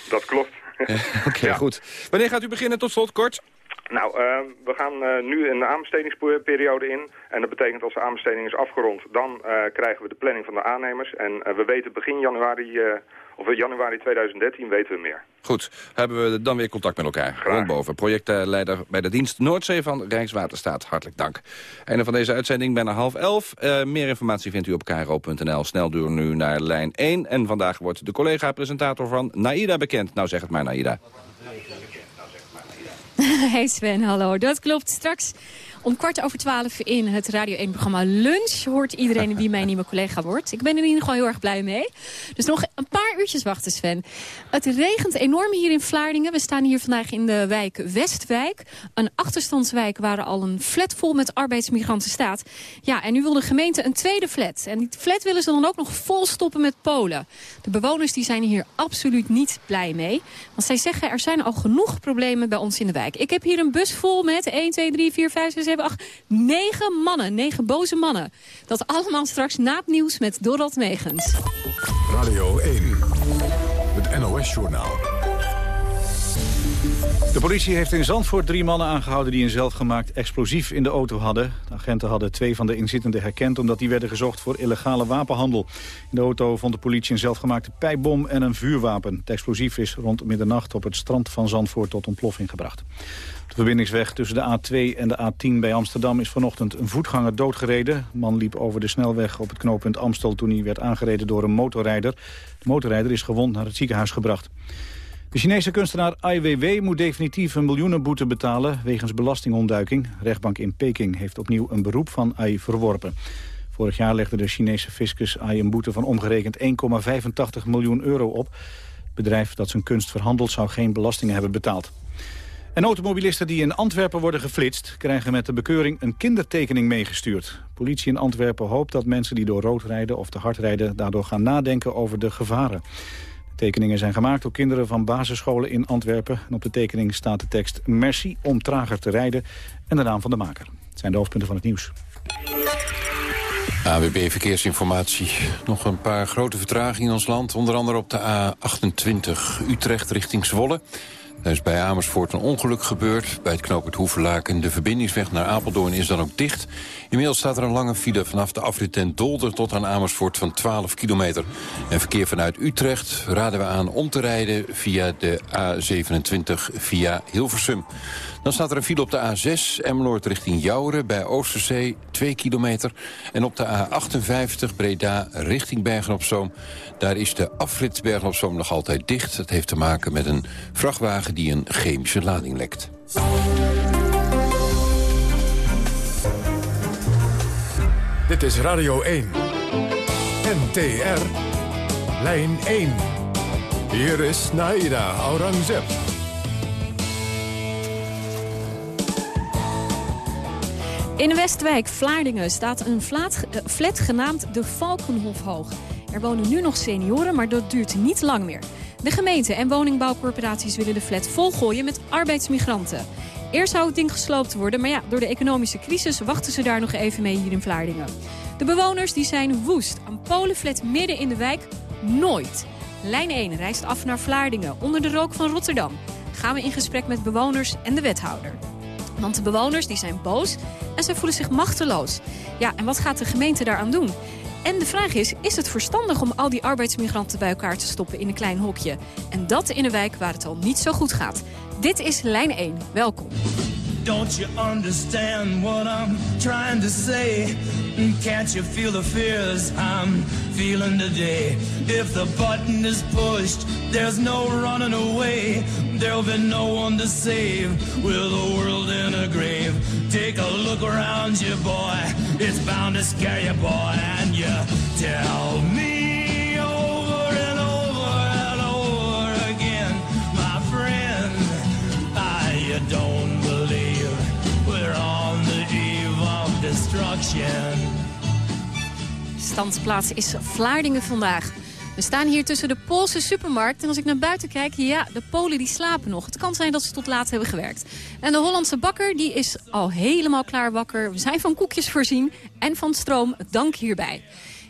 dat klopt. <laughs> Oké, goed. Wanneer gaat u beginnen? Tot slot, kort. Nou, uh, we gaan uh, nu een aanbestedingsperiode in. En dat betekent als de aanbesteding is afgerond, dan uh, krijgen we de planning van de aannemers. En we weten begin januari, of januari 2013 weten we meer. Goed, hebben we dan weer contact met elkaar. Rondboven, projectleider bij de dienst Noordzee van Rijkswaterstaat. Hartelijk dank. Einde van deze uitzending, bijna half elf. meer informatie vindt u op kro.nl. Snel door nu naar lijn 1. En vandaag wordt de collega-presentator van Naida bekend. Nou, zeg het maar, Naida. <laughs> Hey Sven, hallo. Dat klopt. Straks om kwart over twaalf in het Radio 1-programma Lunch... hoort iedereen wie mijn nieuwe collega wordt. Ik ben er in ieder geval heel erg blij mee. Dus nog een paar uurtjes wachten, Sven. Het regent enorm hier in Vlaardingen. We staan hier vandaag in de wijk Westwijk. Een achterstandswijk waar al een flat vol met arbeidsmigranten staat. Ja, en nu wil de gemeente een tweede flat. En die flat willen ze dan ook nog vol stoppen met Polen. De bewoners die zijn hier absoluut niet blij mee. Want zij zeggen er zijn al genoeg problemen bij ons in de wijk. Ik heb hier een bus vol met 1, 2, 3, 4, 5, 6, 7, 8, 9 mannen. 9 boze mannen. Dat allemaal straks na het nieuws met Dorald Megens. Radio 1, het NOS-journaal. De politie heeft in Zandvoort drie mannen aangehouden die een zelfgemaakt explosief in de auto hadden. De agenten hadden twee van de inzittenden herkend omdat die werden gezocht voor illegale wapenhandel. In de auto vond de politie een zelfgemaakte pijpbom en een vuurwapen. Het explosief is rond middernacht op het strand van Zandvoort tot ontploffing gebracht. De verbindingsweg tussen de A2 en de A10 bij Amsterdam is vanochtend een voetganger doodgereden. De man liep over de snelweg op het knooppunt Amstel toen hij werd aangereden door een motorrijder. De motorrijder is gewond naar het ziekenhuis gebracht. De Chinese kunstenaar Ai Weiwei moet definitief een miljoenenboete betalen wegens belastingontduiking. rechtbank in Peking heeft opnieuw een beroep van Ai verworpen. Vorig jaar legde de Chinese fiscus Ai een boete van omgerekend 1,85 miljoen euro op. Het bedrijf dat zijn kunst verhandelt zou geen belastingen hebben betaald. En automobilisten die in Antwerpen worden geflitst... krijgen met de bekeuring een kindertekening meegestuurd. Politie in Antwerpen hoopt dat mensen die door rood rijden of te hard rijden... daardoor gaan nadenken over de gevaren. Tekeningen zijn gemaakt door kinderen van basisscholen in Antwerpen. En op de tekening staat de tekst Merci om trager te rijden... en de naam van de maker. Het zijn de hoofdpunten van het nieuws. AWB Verkeersinformatie. Nog een paar grote vertragingen in ons land. Onder andere op de A28 Utrecht richting Zwolle. Er is bij Amersfoort een ongeluk gebeurd. Bij het knooppunt Hoeverlaken. De verbindingsweg naar Apeldoorn is dan ook dicht. Inmiddels staat er een lange file vanaf de afrit Dolder tot aan Amersfoort van 12 kilometer. En verkeer vanuit Utrecht raden we aan om te rijden via de A27 via Hilversum. Dan staat er een file op de A6, Emmeloord richting Jouren... bij Oosterzee, 2 kilometer. En op de A58 Breda richting Bergen-op-Zoom... daar is de afrit Bergen-op-Zoom nog altijd dicht. Dat heeft te maken met een vrachtwagen die een chemische lading lekt. Dit is Radio 1. NTR. Lijn 1. Hier is Naida Aurangzeb. In Westwijk, Vlaardingen, staat een flat, uh, flat genaamd de Valkenhofhoog. Er wonen nu nog senioren, maar dat duurt niet lang meer. De gemeente en woningbouwcorporaties willen de flat volgooien met arbeidsmigranten. Eerst zou het ding gesloopt worden, maar ja, door de economische crisis wachten ze daar nog even mee hier in Vlaardingen. De bewoners die zijn woest. Een polenflat midden in de wijk? Nooit. Lijn 1 reist af naar Vlaardingen, onder de rook van Rotterdam. Gaan we in gesprek met bewoners en de wethouder. Want de bewoners die zijn boos en ze voelen zich machteloos. Ja, en wat gaat de gemeente daaraan doen? En de vraag is, is het verstandig om al die arbeidsmigranten bij elkaar te stoppen in een klein hokje? En dat in een wijk waar het al niet zo goed gaat. Dit is Lijn 1. Welkom. Don't you understand what I'm trying to say? Can't you feel the I'm feeling today? If the button is pushed, there's no running away. Be no one to save with the world in a grave. Take a look around you, boy. It's bound to scare you, boy. And you tell me over and over and over again, my friend, I don't believe we're on the eve of destruction. Standsplaats is Vlaardingen vandaag. We staan hier tussen de Poolse supermarkt. En als ik naar buiten kijk, ja, de Polen die slapen nog. Het kan zijn dat ze tot laat hebben gewerkt. En de Hollandse bakker die is al helemaal klaar wakker. We zijn van koekjes voorzien en van stroom. Dank hierbij.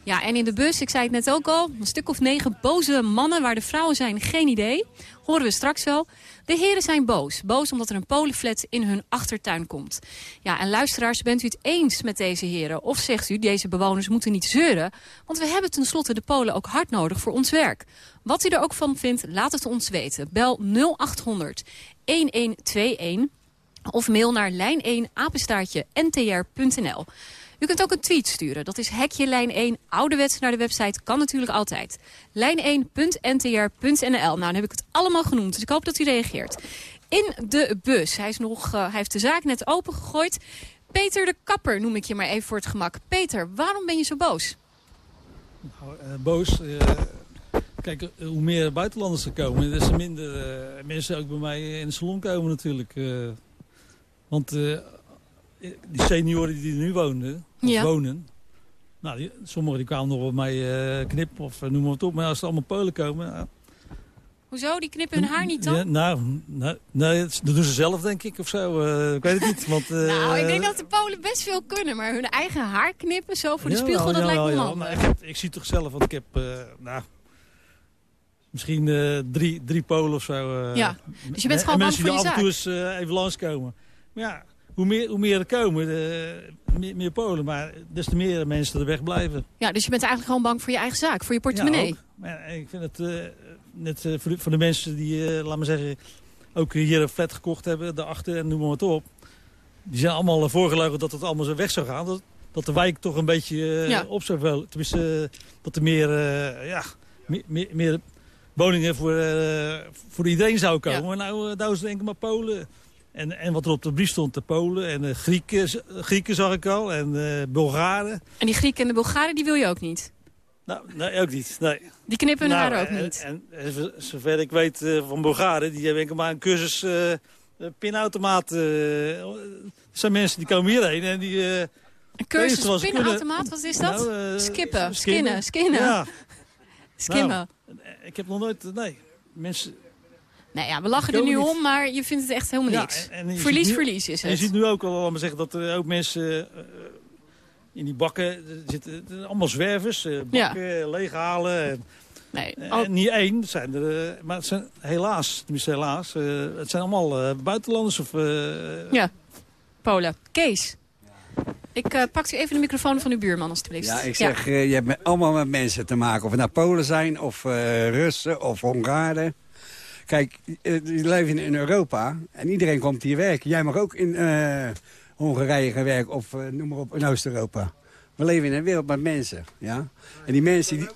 Ja, en in de bus, ik zei het net ook al, een stuk of negen boze mannen. Waar de vrouwen zijn, geen idee. Horen we straks wel. De heren zijn boos. Boos omdat er een polenflat in hun achtertuin komt. Ja, en luisteraars, bent u het eens met deze heren? Of zegt u, deze bewoners moeten niet zeuren? Want we hebben tenslotte de Polen ook hard nodig voor ons werk. Wat u er ook van vindt, laat het ons weten. Bel 0800 1121 of mail naar lijn1 apenstaartje ntr.nl. U kunt ook een tweet sturen. Dat is hekje lijn 1, ouderwets naar de website. Kan natuurlijk altijd. Lijn1.ntr.nl. Nou, dan heb ik het allemaal genoemd. Dus ik hoop dat u reageert. In de bus. Hij, is nog, uh, hij heeft de zaak net opengegooid. Peter de Kapper noem ik je maar even voor het gemak. Peter, waarom ben je zo boos? Nou, uh, boos... Uh, kijk, hoe meer buitenlanders er komen, des te minder mensen ook bij mij in de salon komen natuurlijk. want die senioren die er nu woonden, of ja. wonen... Nou, die, sommigen die kwamen nog op mij uh, knippen of uh, noem maar wat op. Maar als er allemaal Polen komen... Uh, Hoezo? Die knippen hun haar niet dan? Ja, nou, nou, nee, dat doen ze zelf denk ik of zo. ik weet het niet. Want, <laughs> nou, ik denk dat de Polen best veel kunnen. Maar hun eigen haar knippen zo voor de ja, spiegel, ja, dat lijkt me handig. maar ik, heb, ik zie het toch zelf, want ik heb... nou, misschien drie, drie Polen of zo. ja, dus je bent gewoon bang voor je mensen die af en toe eens even langskomen. Maar ja, hoe meer, hoe meer er komen, de, meer, meer Polen. Maar des te meer mensen er wegblijven. Ja, dus je bent eigenlijk gewoon bang voor je eigen zaak, voor je portemonnee. Ja, maar ik vind het uh, net uh, voor, de, mensen die, uh, laat maar zeggen, ook hier een flat gekocht hebben, daarachter en noem maar wat op. Die zijn allemaal voorgelogen dat het allemaal zo weg zou gaan. Dat, dat de wijk toch een beetje ja. op zou wel. Tenminste, dat er meer, ja, meer, meer, meer woningen voor, voor iedereen zou komen. Ja. Maar nou, nou is het enkel maar Polen. En, en wat er op de brief stond, de Polen en de Grieken, Grieken zag ik al, en de Bulgaren. En die Grieken en de Bulgaren, die wil je ook niet? Nou, nee, ook niet, nee. Die knippen hun nou, haar ook en, niet? En, en, zover ik weet uh, van Bulgaren, die hebben maar een cursus uh, pinautomaat. Zijn mensen die komen hierheen en die... een cursus pinautomaat, wat is dat? Nou, Skippen, skinnen, skinnen. Ja. Skimmen. Nou, ik heb nog nooit, nee, mensen... Nou ja, we lachen er nu om, maar je vindt het echt helemaal niks. Ja, en, en verlies, nu, verlies is het. En je ziet nu ook al, maar zeggen, dat er ook mensen uh, in die bakken zitten. Allemaal zwervers, uh, bakken, ja. leeghalen. En, nee, al... en niet één, het zijn er, uh, maar het zijn helaas, tenminste helaas, het zijn allemaal buitenlanders. Of, ja, Polen. Kees. Ik uh, pak u even de microfoon van uw buurman, alstublieft. Ja, ik zeg, ja. je hebt met, allemaal met mensen te maken. Of het nou Polen zijn, of Russen, of Hongaren. Kijk, je leven in Europa en iedereen komt hier werken. Jij mag ook in uh, Hongarije gaan werken of uh, noem maar op in Oost-Europa. We leven in een wereld met mensen, ja. En die mensen... Die,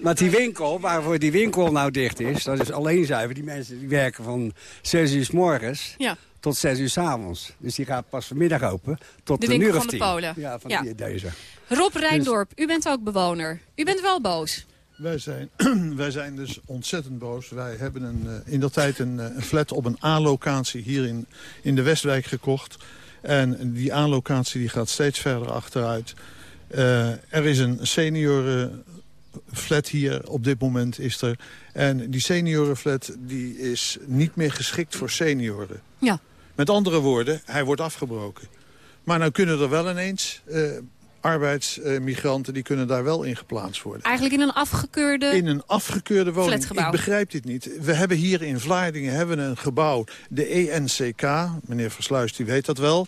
maar die winkel, waarvoor die winkel nou dicht is, dat is alleen zuiver. Die mensen die werken van 6 uur s morgens ja. tot 6 uur s avonds. Dus die gaat pas vanmiddag open tot de een uur of van tien. de Polen. Ja, van ja. Die, deze. Rob Rijndorp, dus... u bent ook bewoner. U bent wel boos. Wij zijn, <clears throat> wij zijn dus ontzettend boos. Wij hebben een, uh, in dat tijd een, een flat op een A-locatie hier in, in de Westwijk gekocht. En die A-locatie die gaat steeds verder achteruit. Uh, er is een senioren flat hier op dit moment is er. En die seniorenflat die is niet meer geschikt voor senioren. Ja. Met andere woorden, hij wordt afgebroken. Maar nou kunnen er wel ineens... Uh, arbeidsmigranten die kunnen daar wel in geplaatst worden. Eigenlijk in een afgekeurde In een afgekeurde woning. Flatgebouw. Ik begrijp dit niet. We hebben hier in Vlaardingen hebben een gebouw, de ENCK. Meneer Versluis, die weet dat wel.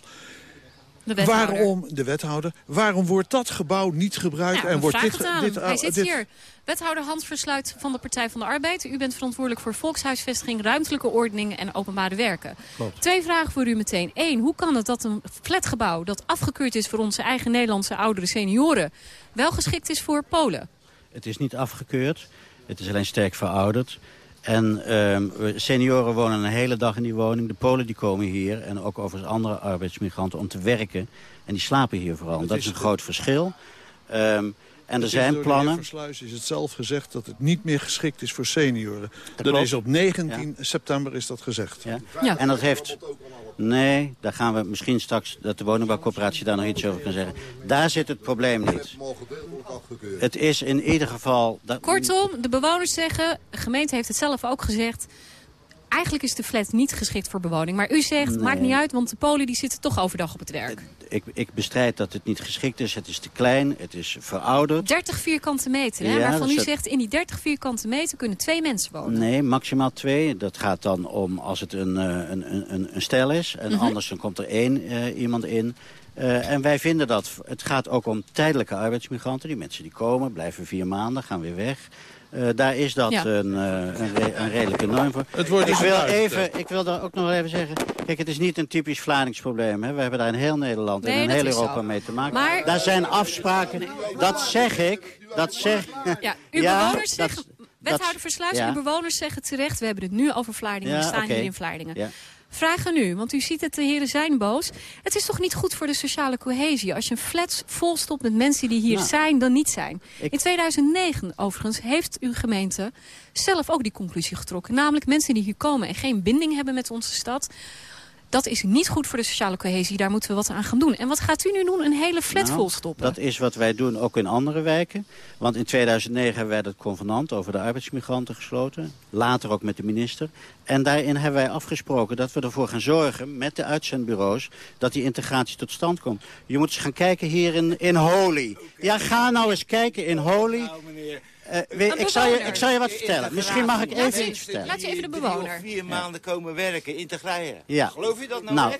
De waarom, de wethouder, waarom wordt dat gebouw niet gebruikt? Ja, en wordt dit, dit, Hij zit dit, hier. Wethouder Hans Versluit van de Partij van de Arbeid. U bent verantwoordelijk voor volkshuisvesting, ruimtelijke ordening en openbare werken. Klopt. Twee vragen voor u meteen. Eén, hoe kan het dat een flatgebouw dat afgekeurd is voor onze eigen Nederlandse oudere senioren... wel geschikt is voor Polen? Het is niet afgekeurd. Het is alleen sterk verouderd. En um, senioren wonen een hele dag in die woning. De Polen die komen hier en ook overigens andere arbeidsmigranten om te werken. En die slapen hier vooral. Dat is een groot verschil. Um, en er Het zijn door de plannen. heer Versluis is het zelf gezegd dat het niet meer geschikt is voor senioren. Dat, is op 19 september is dat gezegd. Ja. En dat heeft... Nee, daar gaan we misschien straks, dat de woningbouwcoöperatie daar nog iets over kan zeggen. Daar zit het probleem niet. Het is in ieder geval... Dat, Kortom, de bewoners zeggen, de gemeente heeft het zelf ook gezegd... eigenlijk is de flat niet geschikt voor bewoning. Maar u zegt, Nee. maakt niet uit, want de Polen die zitten toch overdag op het werk. Ik, ik bestrijd dat het niet geschikt is. Het is te klein, het is verouderd. 30 vierkante meter, hè? Ja, waarvan u zegt, in die 30 vierkante meter kunnen twee mensen wonen. Nee, maximaal twee. Dat gaat dan om als het een, eh, een, een, een, een stel is. En Mhm. anders dan komt er één eh, iemand in. Eh, en wij vinden dat... Het gaat ook om tijdelijke arbeidsmigranten. Die mensen die komen, blijven vier maanden, gaan weer weg. Eh, daar is dat Ja. een, eh, een, re- een redelijke norm voor. Het wordt ik, dus wil even, ik wil daar ook nog wel even zeggen... Kijk, het is niet een typisch Vlaardings probleem. Hè. We hebben daar in heel Nederland Nee, en in heel Europa zo. mee te maken. Maar- Daar zijn afspraken. Dat zeg ik. Dat zeg... Ja, uw <laughs> Ja, bewoners dat- zeggen... Wethouder Versluis, ja. uw bewoners zeggen terecht... we hebben het nu over Vlaardingen, we staan hier in Vlaardingen. Ja. Vraag aan u, want u ziet het, de heren zijn boos. Het is toch niet goed voor de sociale cohesie... als je een flat volstopt met mensen die hier Nou. zijn dan niet zijn. Ik- In 2009 overigens heeft uw gemeente zelf ook die conclusie getrokken. Namelijk mensen die hier komen en geen binding hebben met onze stad... Dat is niet goed voor de sociale cohesie. Daar moeten we wat aan gaan doen. En wat gaat u nu doen? Een hele flat Nou, volstoppen? Dat is wat wij doen ook in andere wijken. Want in 2009 hebben wij het convenant over de arbeidsmigranten gesloten. Later ook met de minister. En daarin hebben wij afgesproken dat we ervoor gaan zorgen met de uitzendbureaus... dat die integratie tot stand komt. Je moet eens gaan kijken hier in, in Holy. Ja, ga nou eens kijken in Holy. Eh, weet- ik, zal je, ik zal je wat vertellen. Misschien mag ik even iets vertellen. Laat je even de Drie bewoner. of vier maanden komen werken, integreren. Ja. Geloof je dat nou, Nou?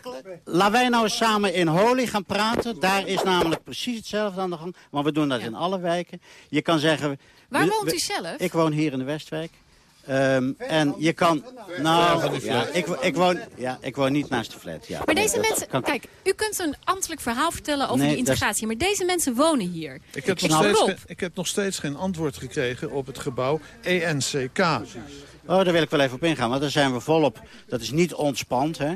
Laten wij nou eens samen in Holy gaan praten. Daar is namelijk precies hetzelfde aan de gang. Maar we doen dat in alle wijken. Je kan zeggen... Waar we- woont u zelf? Ik woon hier in de Westwijk. Ehm, en je kan... Nou, ja, ik, ik, woon, ja, ik woon niet naast de flat. Ja. Maar deze mensen, kan- kijk, u kunt een ambtelijk verhaal vertellen over Nee, die integratie. Maar deze mensen wonen hier. Ik heb, Ik nog steeds, geen- ik heb nog steeds geen antwoord gekregen op het gebouw ENCK. Oh, daar wil ik wel even op ingaan, want daar zijn we volop. Dat is niet ontspant, hè.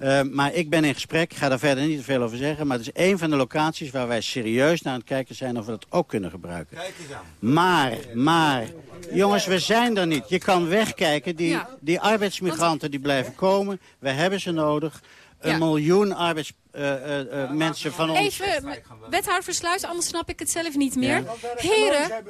Eh, maar ik ben in gesprek, ik ga daar verder niet te veel over zeggen... maar het is een van de locaties waar wij serieus naar aan het kijken zijn... of we dat ook kunnen gebruiken. Kijk eens aan. Maar, maar, jongens, we zijn er niet. Je kan wegkijken, die, Ja. die arbeidsmigranten die blijven komen. We hebben ze nodig. Een Ja. miljoen arbeidsmensen mensen van ons... Even, wethouder Versluis, anders snap ik het zelf niet meer. Ja. Heren,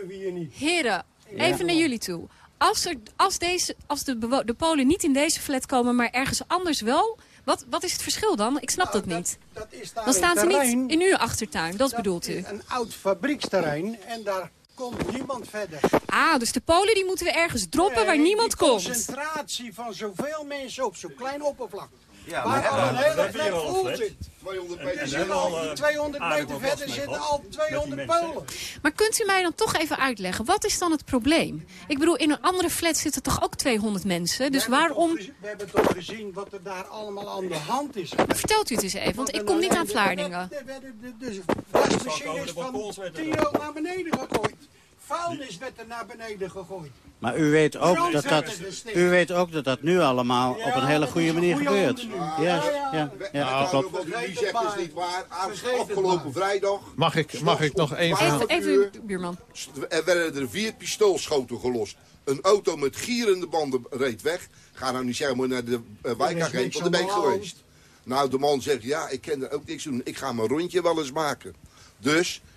heren, even naar jullie toe. Als, er, als, deze, als de, de Polen niet in deze flat komen, maar ergens anders wel... Wat, wat is het verschil dan? Ik snap dat niet. Dan staan ze niet in uw achtertuin, dat bedoelt u. Een oud fabrieksterrein en daar komt niemand verder. Ah, dus de Polen die moeten we ergens droppen waar niemand die komt. concentratie van zoveel mensen op zo'n klein oppervlak. Ja, waar maar- al een hele een vol zit. 200 Er meter. zitten al 200 meter verder zitten al 200 Polen. Maar kunt u mij dan toch even uitleggen, wat is dan het probleem? Ik bedoel, in een andere flat zitten toch ook 200 mensen? Dus We hebben waarom... toch We hebben toch gezien wat er daar allemaal aan de hand is. Vertelt u het eens even, want ik kom niet aan Vlaardingen. Wasmachine is van 10 euro naar beneden gegooid. Vuilnis werd er naar beneden gegooid. Maar u weet, ook dat dat, u weet ook dat dat nu allemaal op een hele goede manier gebeurt. Ja, ja, Nou, dat klopt. u zegt is niet waar. Afgelopen vrijdag Mag ik, mag ik nog één verhaal? Even, buurman. er werden er vier pistoolschoten gelost. Een auto met gierende banden reed weg. Ga nou niet zeggen, maar naar de uh, wijkagent van de beek geweest. Nou, de man zegt, ja, ik kan er ook niks doen. Ik ga mijn rondje wel eens maken. Dus, eh,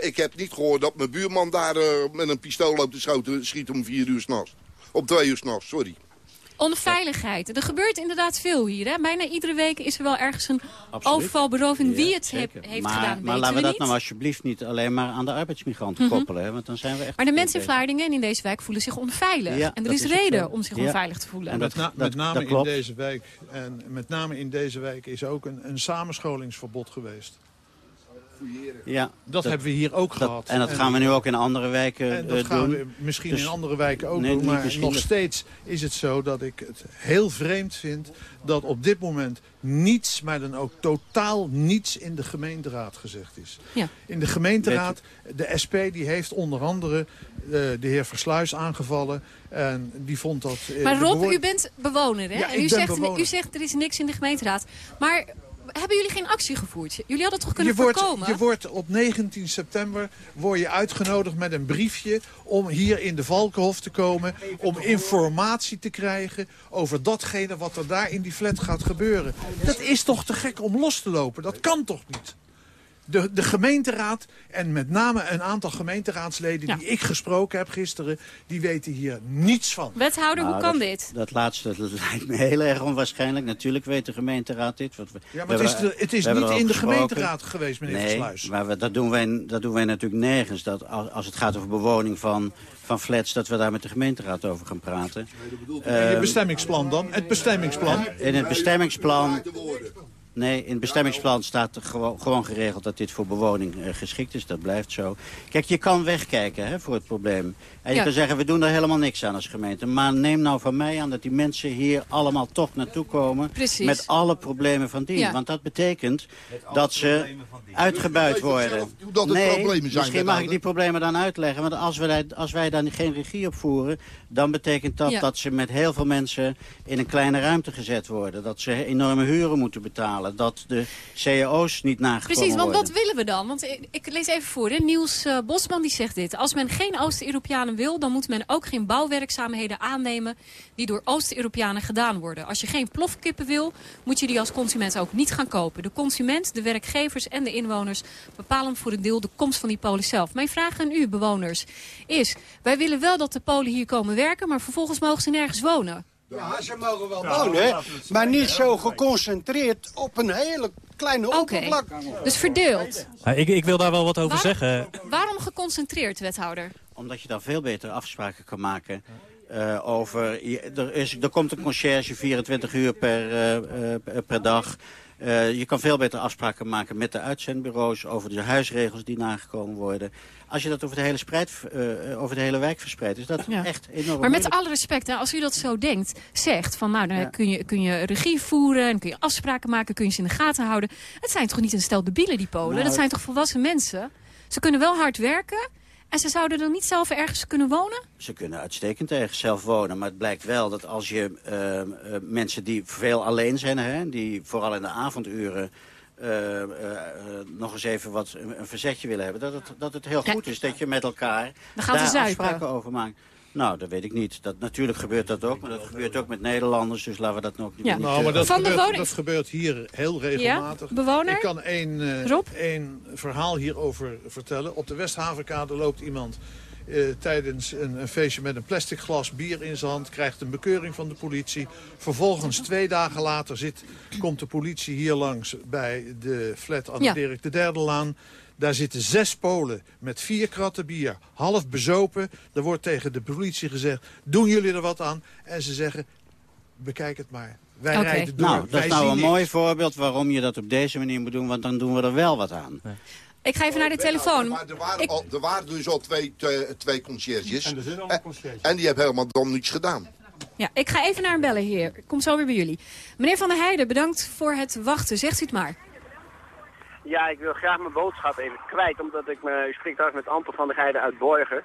ik heb niet gehoord dat mijn buurman daar eh, met een pistool loopt te schoten, schieten om vier uur s'nachts. Om twee uur s'nachts, sorry. Onveiligheid. Er gebeurt inderdaad veel hier. Hè? Bijna iedere week is er wel ergens een Absoluut. overval, beroving. Wie het heeft maar, gedaan, Maar weten laten we dat niet. nou alsjeblieft niet alleen maar aan de arbeidsmigranten Mhm. koppelen. Hè, want dan zijn we echt Maar de mensen in. Vlaardingen en in deze wijk voelen zich onveilig. Ja, en er is reden zo. om zich Ja. onveilig te voelen. En met, dat- na- dat- met name dat in klopt. deze wijk. En met name in deze wijk is ook een, een samenscholingsverbod geweest. Ja, Dat, hebben we hier ook dat- gehad. En dat gaan we nu ook in andere wijken En dat eh, gaan doen. we misschien Dus- in andere wijken ook Nee, doen. Maar nog steeds is het zo dat ik het heel vreemd vind... dat op dit moment niets, maar dan ook totaal niets in de gemeenteraad gezegd is. Ja. In de gemeenteraad, de SP die heeft onder andere eh, de heer Versluis aangevallen. En die vond dat... eh, Maar Rob, u bent bewoner, hè? Ja, en ik u, ben zegt, bewoner. u zegt er is niks in de gemeenteraad. Maar hebben jullie geen actie gevoerd? Jullie hadden toch kunnen je wordt, voorkomen? je wordt op 19 september word je uitgenodigd met een briefje om hier in de Valkenhof te komen. Om informatie te krijgen over datgene wat er daar in die flat gaat gebeuren. Dat is toch te gek om los te lopen? Dat kan toch niet? De, de gemeenteraad en met name een aantal gemeenteraadsleden... die ik gesproken heb gisteren, die weten hier niets van. Wethouder, hoe Nou, kan dat, dit? Dat laatste dat lijkt me heel erg onwaarschijnlijk. Natuurlijk weet de gemeenteraad dit. want we- Ja, maar we het is, de- het is niet in de gemeenteraad geweest, meneer nee, Versluis. maar we, dat, doen wij, dat doen wij natuurlijk nergens. Dat als, als het gaat over bewoning van, van flats... dat we daar met de gemeenteraad over gaan praten. En je Ehm, bestemmingsplan dan? Het bestemmingsplan? in het bestemmingsplan... Nee, in het bestemmingsplan staat gewoon, gewoon geregeld dat dit voor bewoning eh, geschikt is. Dat blijft zo. Kijk, je kan wegkijken hè, voor het probleem. En je Ja. kan zeggen, we doen er helemaal niks aan als gemeente. Maar neem nou van mij aan dat die mensen hier allemaal toch naartoe komen. Precies. Met alle problemen van dien. Ja. Want dat betekent dat ze uitgebuit worden. hoe dat het nee, problemen zijn, misschien mag ik die problemen dan uitleggen. Want als, we, als wij daar geen regie op voeren... dan betekent dat Ja. dat ze met heel veel mensen in een kleine ruimte gezet worden. Dat ze enorme huren moeten betalen. Dat de cao's niet nagekomen Precies, want worden. wat willen we dan? Want ik, ik lees even voor. Hè. Niels eh, Bosman die zegt dit. Als men geen Oost-Europeanen wil, dan moet men ook geen bouwwerkzaamheden aannemen die door Oost-Europeanen gedaan worden. Als je geen plofkippen wil, moet je die als consument ook niet gaan kopen. De consument, de werkgevers en de inwoners bepalen voor een deel de komst van die Polen zelf. Mijn vraag aan u, bewoners, is... wij willen wel dat de Polen hier komen werken, maar vervolgens mogen ze nergens wonen. Ja, ze mogen wel wonen, maar niet zo geconcentreerd op een hele kleine oppervlak. Dus verdeeld. Ja, ik, ik wil daar wel wat over Waarom- zeggen. Waarom geconcentreerd, wethouder? Omdat je dan veel beter afspraken kan maken eh, over... je- er, is, er komt een conciërge 24 uur per, eh, eh, per dag. Eh, je kan veel beter afspraken maken met de uitzendbureaus... over de huisregels die nagekomen worden. Als je dat over de hele, spreid, eh, over de hele wijk verspreidt... is dat Ja. echt enorm Maar met moeilijk. alle respect, hè, als u dat zo denkt, zegt van nou, dan Ja. kun, je, kun je regie voeren en kun je afspraken maken, kun je ze in de gaten houden. Het zijn toch niet een stel debielen, die Polen? Nou, dat zijn toch volwassen mensen? Ze kunnen wel hard werken en ze zouden dan niet zelf ergens kunnen wonen? Ze kunnen uitstekend ergens zelf wonen. Maar het blijkt wel dat als je eh, eh, mensen die veel alleen zijn... Hè, die vooral in de avonduren... eh, eh, nog eens even wat een, een verzetje willen hebben... Dat het, dat het heel goed is dat je met elkaar daar afspraken over maakt. Nou, dat weet ik niet. Dat, natuurlijk gebeurt dat ook, maar dat gebeurt ook met Nederlanders. Dus laten we dat nog niet... Ja. niet, Nou, maar dat Van de gebeurt, woning- dat gebeurt hier heel regelmatig. Ja, bewoner? Ik kan één, eh, één verhaal hierover vertellen. Op de Westhavenkade loopt iemand eh, tijdens een, een feestje met een plastic glas bier in zijn hand. Krijgt een bekeuring van de politie. Vervolgens twee dagen later zit, komt de politie hier langs bij de flat aan de Ja. Dirk de Derde Laan. Daar zitten zes Polen met vier kratten bier, half bezopen. Er wordt tegen de politie gezegd, doen jullie er wat aan? En ze zeggen, bekijk het maar. Wij rijden door. Nou, dat Wij is nou zien een niks. mooi voorbeeld waarom je dat op deze manier moet doen. Want dan doen we er wel wat aan. Ik ga even naar de telefoon. Maar er waren, Ik- al, er waren dus al twee, twee, twee conciërges. En er zijn al En- conciërges. En die hebben helemaal dan niets gedaan. Ja, ik ga even naar een bellen, heer. Ik kom zo weer bij jullie. Meneer Van der Heijden, bedankt voor het wachten. Zegt u het maar. Ja, ik wil graag mijn boodschap even kwijt, omdat ik me... U spreekt met Anton van der Heijden uit Borgen.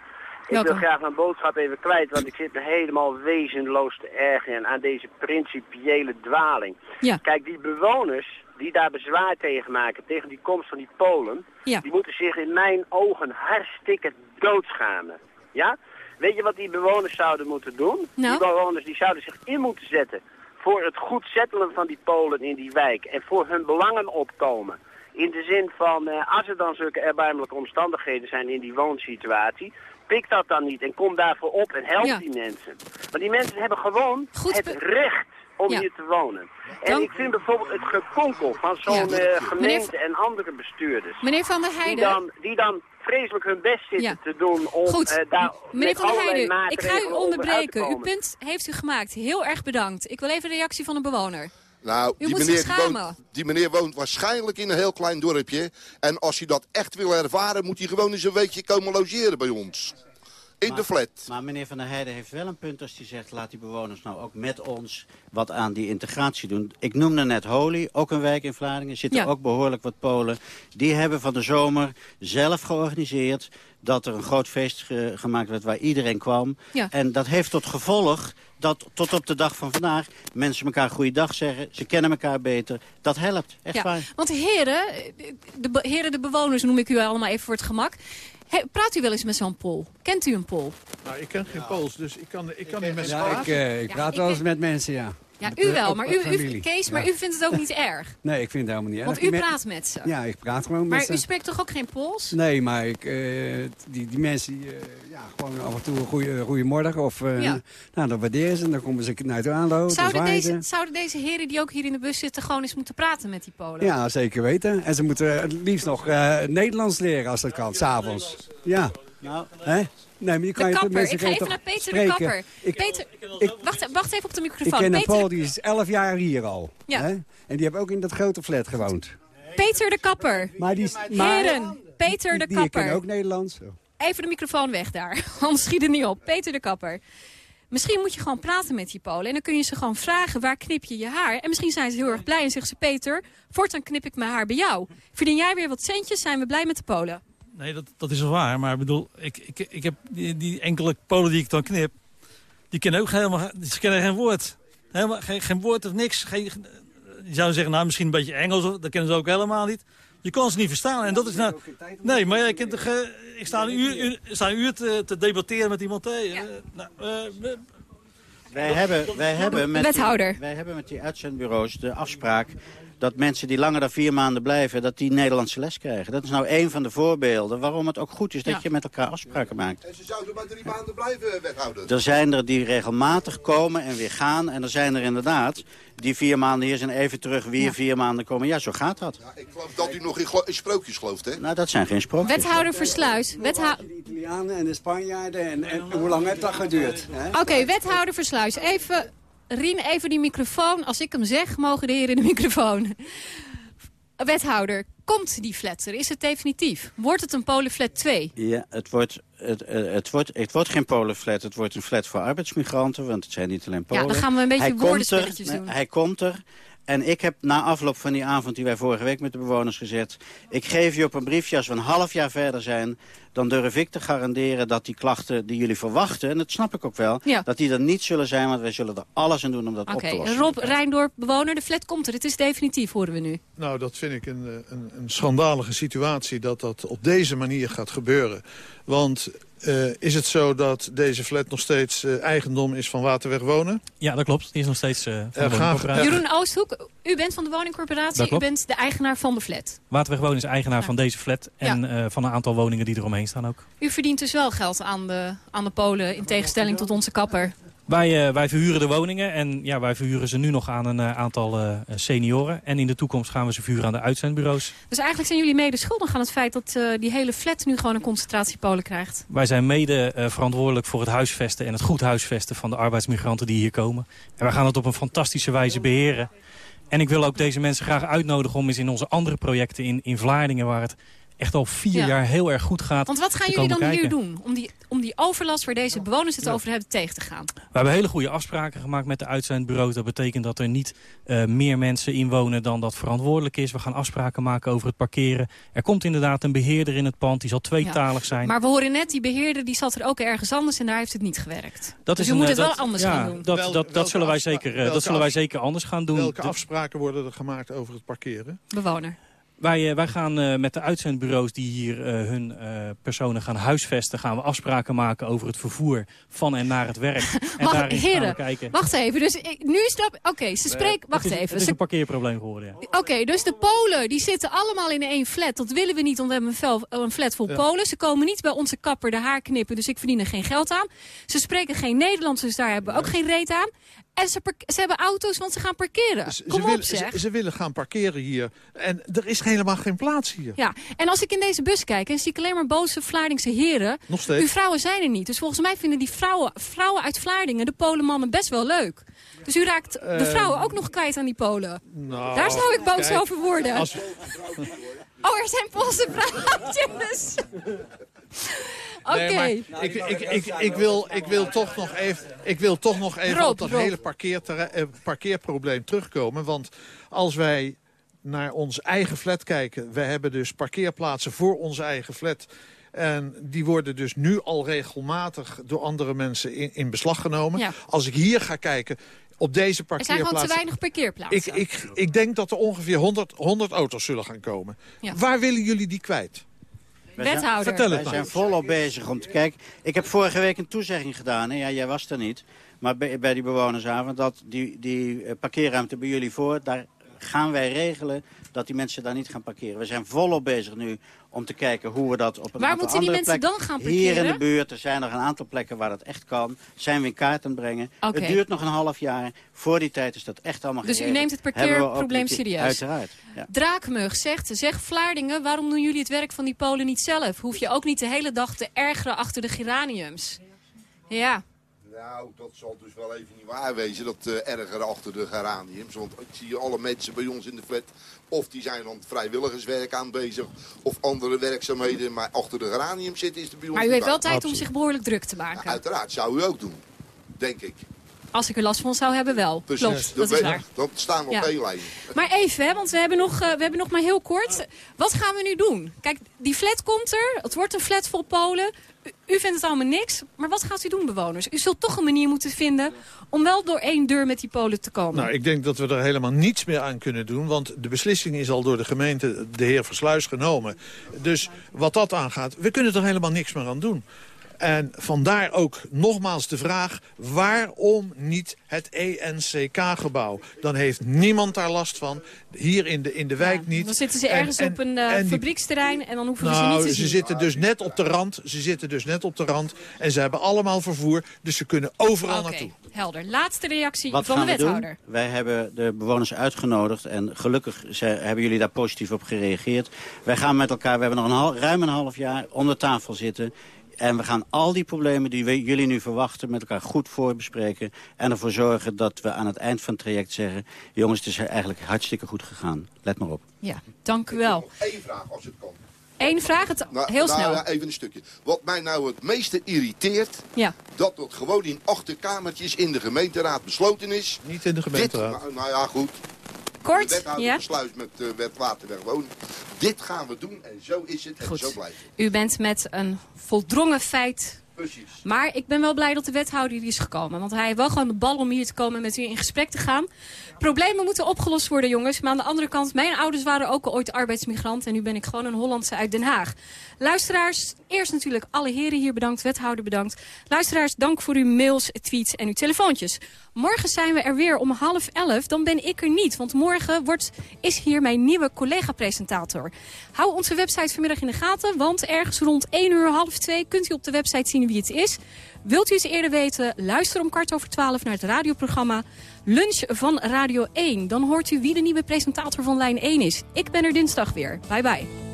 Ik wil graag mijn boodschap even kwijt, want ik zit me helemaal wezenloos te ergeren aan deze principiële dwaling. Ja. Kijk, die bewoners die daar bezwaar tegen maken, tegen die komst van die Polen, Ja. die moeten zich in mijn ogen hartstikke doodschamen. Ja? Weet je wat die bewoners zouden moeten doen? Nou? Die bewoners die zouden zich in moeten zetten voor het goed settelen van die Polen in die wijk en voor hun belangen opkomen. In de zin van, eh, als er dan zulke erbarmelijke omstandigheden zijn in die woonsituatie, pik dat dan niet en kom daarvoor op en help Ja. die mensen. Maar die mensen hebben gewoon Goed het recht om Ja. hier te wonen. En Dan- ik vind bijvoorbeeld het gekonkel van zo'n Ja. eh, gemeente Meneer- en andere bestuurders, Meneer Van der die Heijden. dan, die dan vreselijk hun best zitten Ja. te doen om Goed, eh, daar meneer Van der Heijden, ik ga u onderbreken. Uw punt heeft u gemaakt. Heel erg bedankt. Ik wil even een reactie van een bewoner. Nou, U die moet meneer, zich die, woont, die meneer woont waarschijnlijk in een heel klein dorpje. En als hij dat echt wil ervaren, moet hij gewoon eens een weekje komen logeren bij ons. In de flat. Maar meneer Van der Heijden heeft wel een punt als hij zegt... laat die bewoners nou ook met ons wat aan die integratie doen. Ik noemde net Holy, ook een wijk in Vlaardingen. Zitten Ja. ook behoorlijk wat Polen. Die hebben van de zomer zelf georganiseerd... dat er een groot feest ge- gemaakt werd waar iedereen kwam. Ja. En dat heeft tot gevolg dat tot op de dag van vandaag... mensen elkaar goeiedag zeggen, ze kennen elkaar beter. Dat helpt, echt Ja, waar. want heren, de, heren de bewoners noem ik u allemaal even voor het gemak. He- praat u wel eens met zo'n Pool? Kent u een Pool? Nou, ik ken geen Pools, dus ik kan, ik kan niet met ze Ja, praten. ik, eh, ik Ja, praat ik wel eens met mensen, ja. Ja, Met, u wel, maar u, u. Kees, maar Ja. u vindt het ook niet erg. <laughs> Nee, ik vind het helemaal niet erg. Want u praat met ze. Ja, ik praat gewoon met Maar ze. u spreekt toch ook geen Pools? Nee, maar ik, eh, die, die mensen, eh, ja, gewoon af en toe een goede, goeiemorgen. Of, eh, Ja. Nou, dan waarderen ze en dan komen ze naar toe aanlopen. Zouden deze, ze. zouden deze heren die ook hier in de bus zitten gewoon eens moeten praten met die Polen? Ja, zeker weten. En ze moeten het liefst nog eh, Nederlands leren als dat kan, s'avonds. Ja. Nou, Hè? Nee, maar je kan De kapper. Ik ga even naar Peter spreken. de kapper. Ik, Peter, wacht, wacht even op de ik microfoon. ken een Peter, Pool, die is 11 jaar hier al. Ja. Hè? En die heeft ook in dat grote flat gewoond. Peter de kapper. Maar die, is- maar, Heren, Peter de die, die kapper. kennen ook Nederlands. Even de microfoon weg daar, <laughs> anders schiet het niet op. Peter de kapper. Misschien moet je gewoon praten met die Polen. En dan kun je ze gewoon vragen, waar knip je je haar? En misschien zijn ze heel erg blij en zeggen ze... Peter, voortaan knip ik mijn haar bij jou. Verdien jij weer wat centjes, zijn we blij met de Polen. Nee, dat, dat is wel waar. Maar ik bedoel, ik, ik, ik heb die, die enkele Polen die ik dan knip... die kennen ook helemaal ze kennen geen woord. Helemaal, geen, geen woord of niks. Geen, je zou zeggen, nou misschien een beetje Engels, of- dat kennen ze ook helemaal niet. Je kan ze niet verstaan. En dat is nou... Nee, maar jij eh, ik sta een uur, uur- sta een uur te, te debatteren met iemand. Hey, eh, nou, eh, Wij hebben, wij, hebben met. Die, wij hebben met die uitzendbureaus de afspraak dat mensen die langer dan vier maanden blijven, dat die Nederlandse les krijgen. Dat is nou een van de voorbeelden waarom het ook goed is dat je met elkaar afspraken maakt. En ze zouden maar drie maanden blijven, wethouder. Er zijn er die regelmatig komen en weer gaan. En er zijn er inderdaad die vier maanden hier zijn even terug, weer vier maanden komen. Ja, zo gaat dat. Ik geloof dat u nog in, gelo- in sprookjes gelooft, hè? Nou, dat zijn geen sprookjes. Wethouder Versluis. Wethou- De Italianen en de Spanjaarden. En, en hoe lang heeft dat geduurd? Hè? Oké, wethouder Versluis. Even, Rien, even die microfoon. Als ik hem zeg, mogen de heren de microfoon. Wethouder, komt die flat er? Is het definitief? Wordt het een Polenflat 2? Ja, het wordt, het, eh, het, wordt, het wordt geen Polenflat, het wordt een flat voor arbeidsmigranten, want het zijn niet alleen Polen. dan gaan we een beetje Hij er, woordenspelletjes nee, doen. Hij komt er. En ik heb na afloop van die avond die wij vorige week met de bewoners gezet... ik geef je op een briefje, als we een half jaar verder zijn... dan durf ik te garanderen dat die klachten die jullie verwachten... en dat snap ik ook wel, Ja. dat die er niet zullen zijn... want wij zullen er alles aan doen om dat op Oké, te lossen. Rob Rijndorp, bewoner, de flat komt er. Het is definitief, horen we nu. Nou, dat vind ik een, een, een schandalige situatie dat dat op deze manier gaat gebeuren. Want eh, is het zo dat deze flat nog steeds eh, eigendom is van Waterweg Wonen? Ja, dat klopt. Die is nog steeds eh van Er de woningcorporatie. Jeroen Oosthoek, u bent van de woningcorporatie. U bent de eigenaar van de flat. Waterweg Wonen is eigenaar van deze flat en eh, van een aantal woningen die eromheen staan ook. U verdient dus wel geld aan de, aan de Polen in tegenstelling tot onze kapper. Wij, eh, wij verhuren de woningen en ja, wij verhuren ze nu nog aan een eh, aantal eh, senioren. En in de toekomst gaan we ze verhuren aan de uitzendbureaus. Dus eigenlijk zijn jullie mede schuldig aan het feit dat die hele flat nu gewoon een concentratie Polen krijgt. Wij zijn mede verantwoordelijk voor het huisvesten en het goed huisvesten van de arbeidsmigranten die hier komen. En wij gaan het op een fantastische wijze beheren. En ik wil ook deze mensen graag uitnodigen om eens in onze andere projecten in, in Vlaardingen, waar het echt al vier Ja. jaar heel erg goed gaat. Want wat gaan jullie dan hier doen om die, om die overlast waar deze bewoners het over hebben tegen te gaan? We hebben hele goede afspraken gemaakt met de uitzendbureaus. Dat betekent dat er niet eh, meer mensen inwonen dan dat verantwoordelijk is. We gaan afspraken maken over het parkeren. Er komt inderdaad een beheerder in het pand. Die zal tweetalig zijn. Maar we horen net, die beheerder die zat er ook ergens anders en daar heeft het niet gewerkt. dat dus is u moet een, het eh, wel anders ja, gaan doen. Dat, dat, dat, zullen wij zeker, eh, dat zullen wij zeker anders gaan doen. Welke afspraken worden er gemaakt over het parkeren? Bewoner. Wij, eh, wij gaan eh, met de uitzendbureaus die hier eh, hun eh, personen gaan huisvesten... gaan we afspraken maken over het vervoer van en naar het werk. <laughs> En Wacht, daarin gaan we heren, kijken. wacht even. Dus ik, nu dat... Oké, ze spreken... Het Wacht is- even. Het is een parkeerprobleem geworden, ja. Oké, dus de Polen die zitten allemaal in één flat. Dat willen we niet, want we hebben een, flat vol Ja. Polen. Ze komen niet bij onze kapper de haar knippen, dus ik verdien er geen geld aan. Ze spreken geen Nederlands, dus daar hebben we ook geen reet aan. En ze, ze hebben auto's, want ze gaan parkeren. Ze, Kom op, willen, zeg. ze, willen gaan parkeren hier. En er is helemaal geen plaats hier. Ja, en als ik in deze bus kijk, en zie ik alleen maar boze Vlaardingse heren. Nog steeds. Uw vrouwen zijn er niet. Dus volgens mij vinden die vrouwen, vrouwen uit Vlaardingen, de Polenmannen, best wel leuk. Dus u raakt de Eh, vrouwen ook nog kwijt aan die Polen. Nou, Daar zou ik boos kijk, over worden. als- Oh, er zijn Poolse vrouwtjes. Oké. Nee, maar ik, ik, ik, ik, wil, ik, wil toch nog even, ik wil toch nog even Rob, op dat Rob. hele eh, parkeerprobleem terugkomen. Want als wij naar ons eigen flat kijken... we hebben dus parkeerplaatsen voor onze eigen flat... En die worden dus nu al regelmatig door andere mensen in, in beslag genomen. Ja. Als ik hier ga kijken, op deze Er zijn gewoon te weinig parkeerplaatsen. Ik, ik, ik denk dat er ongeveer 100, 100 auto's zullen gaan komen. Ja. Waar willen jullie die kwijt? Wij zijn- Wethouder. Vertel het Wij zijn volop bezig om te kijken. Ik heb vorige week een toezegging gedaan. Hè? Ja, jij was er niet. maar bij, bij die bewonersavond... dat die, die eh, parkeerruimte bij jullie voor, daar gaan wij regelen dat die mensen daar niet gaan parkeren. We zijn volop bezig nu om te kijken hoe we dat op een Waar aantal moeten die mensen plekken- dan gaan Hier in de parkeren? buurt, er zijn nog een aantal plekken waar dat echt kan. Zijn we in kaart aan het brengen. Het duurt nog een half jaar. Voor die tijd is dat echt allemaal Dus u neemt het parkeerprobleem serieus? Uiteraard, ja. Draakmug zegt, zeg Vlaardingen, waarom doen jullie het werk van die Polen niet zelf? Hoef je ook niet de hele dag te ergeren achter de geraniums? Ja, Nou, dat zal dus wel even niet waar wezen, dat eh erger achter de geraniums. Want ik zie alle mensen bij ons in de flat, of die zijn aan het vrijwilligerswerk aan bezig, of andere werkzaamheden. Maar achter de geraniums zitten is er bij ons maar u heeft wel tijd om zich behoorlijk druk te maken. Uiteraard, zou u ook doen, denk ik. Als ik er last van zou hebben wel. Precies, Klopt, dat is waar. Dan staan we Ja. op één lijn. Maar even, hè, want we hebben, nog, eh, we hebben nog maar heel kort. Wat gaan we nu doen? Kijk, die flat komt er. Het wordt een flat vol Polen. U, vindt het allemaal niks. Maar wat gaat u doen, bewoners? U zult toch een manier moeten vinden om wel door één deur met die Polen te komen. Nou, ik denk dat we er helemaal niets meer aan kunnen doen. Want de beslissing is al door de gemeente, de heer Versluis, genomen. Dus wat dat aangaat, we kunnen er helemaal niks meer aan doen. En vandaar ook nogmaals de vraag, waarom niet het ENCK-gebouw? Dan heeft niemand daar last van. Hier in de, in de wijk niet. Dan zitten ze En- ergens en- op een eh, en die- fabrieksterrein en dan hoeven we ze nou, niet te ze zien. zitten dus net op de rand. Ze zitten dus net op de rand. En ze hebben allemaal vervoer. Dus ze kunnen overal Oké, naartoe. helder. Laatste reactie Wat van gaan de we wethouder. doen? Wij hebben de bewoners uitgenodigd en gelukkig ze- hebben jullie daar positief op gereageerd. Wij gaan met elkaar, we hebben nog een hal- ruim een half jaar om de tafel zitten. En we gaan al die problemen die we, jullie nu verwachten met elkaar goed voorbespreken. En ervoor zorgen dat we aan het eind van het traject zeggen... jongens, het is eigenlijk hartstikke goed gegaan. Let maar op. Ja, dank u wel. Eén vraag, als het kan. Eén vraag, het, Nou, heel nou snel. ja, even een stukje. Wat mij nou het meeste irriteert... Ja. dat het gewoon in achterkamertjes in de gemeenteraad besloten is. Niet in de gemeenteraad. Dit, nou, nou ja, goed. Kort, wethouder ja. besluit met uh, wet waterweg wonen. Dit gaan we doen en zo is het en Goed. zo blijft het. U bent met een voldrongen feit Precies. Maar ik ben wel blij dat de wethouder hier is gekomen. Want hij heeft wel gewoon de bal om hier te komen en met u in gesprek te gaan. Problemen moeten opgelost worden, jongens. Maar aan de andere kant, mijn ouders waren ook al ooit arbeidsmigrant. En nu ben ik gewoon een Hollandse uit Den Haag. Luisteraars, eerst natuurlijk alle heren hier bedankt. Wethouder bedankt. Luisteraars, dank voor uw mails, tweets en uw telefoontjes. Morgen zijn we er weer om half elf. Dan ben ik er niet. Want morgen wordt, is hier mijn nieuwe collega-presentator. Hou onze website vanmiddag in de gaten. Want ergens rond 1 uur, half 2 kunt u op de website zien wie het is. Wilt u het eerder weten? Luister om kwart over 12 naar het radioprogramma Lunch van Radio 1. Dan hoort u wie de nieuwe presentator van Lijn 1 is. Ik ben er dinsdag weer. Bye bye.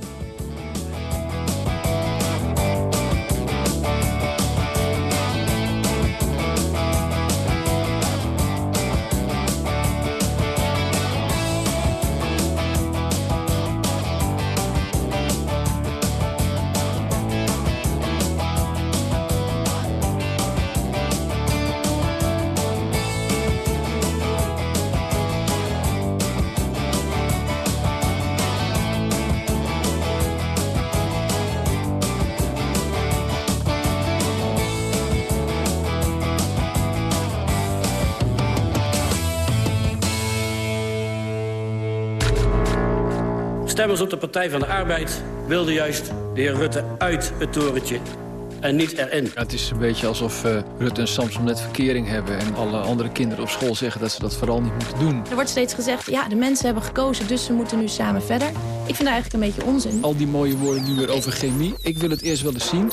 Stemmers op de Partij van de Arbeid wilden juist de heer Rutte uit het torentje en niet erin. het is een beetje alsof eh, Rutte en Samson net verkering hebben... en alle andere kinderen op school zeggen dat ze dat vooral niet moeten doen. Er wordt steeds gezegd, ja, de mensen hebben gekozen, dus ze moeten nu samen verder. Ik vind dat eigenlijk een beetje onzin. Al die mooie woorden nu weer over chemie. Ik wil het eerst wel eens zien.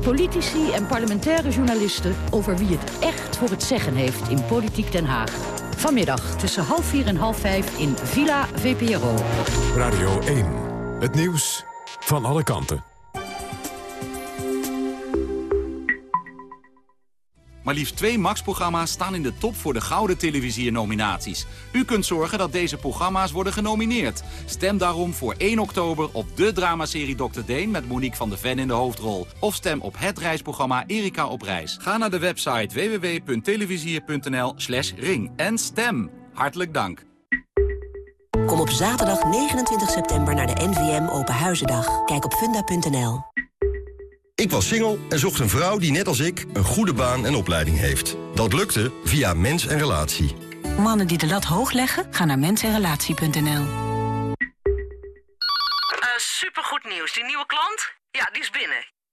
Politici en parlementaire journalisten over wie het echt voor het zeggen heeft in Politiek Den Haag. Vanmiddag tussen half vier en half vijf in Villa VPRO. Radio 1. Het nieuws van alle kanten. Maar liefst twee Max-programma's staan in de top voor de Gouden Televisier-nominaties. U kunt zorgen dat deze programma's worden genomineerd. Stem daarom voor 1 oktober op de dramaserie Dr. Deen... met Monique van de Ven in de hoofdrol. Of stem op het reisprogramma Erika op reis. Ga naar de website www.televisier.nl slash ring en stem. Hartelijk dank. Kom op zaterdag 29 september naar de NVM Open Huizendag. Kijk op funda.nl. Ik was single en zocht een vrouw die net als ik een goede baan en opleiding heeft. Dat lukte via Mens en Relatie. Mannen die de lat hoog leggen, gaan naar mensenrelatie.nl. supergoed nieuws. Die nieuwe klant? Ja, die is binnen.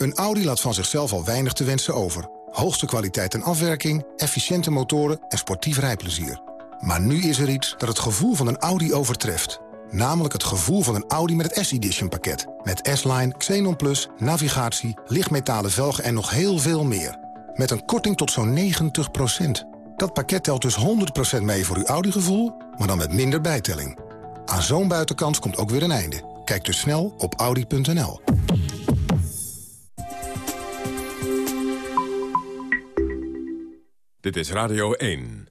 Een Audi laat van zichzelf al weinig te wensen over. Hoogste kwaliteit en afwerking, efficiënte motoren en sportief rijplezier. Maar nu is er iets dat het gevoel van een Audi overtreft. Namelijk het gevoel van een Audi met het S-Edition pakket. Met S-Line, Xenon Plus, navigatie, lichtmetalen velgen en nog heel veel meer. Met een korting tot zo'n 90% Dat pakket telt dus 100% mee voor uw Audi-gevoel, maar dan met minder bijtelling. Aan zo'n buitenkans komt ook weer een einde. Kijk dus snel op audi.nl. Dit is Radio 1.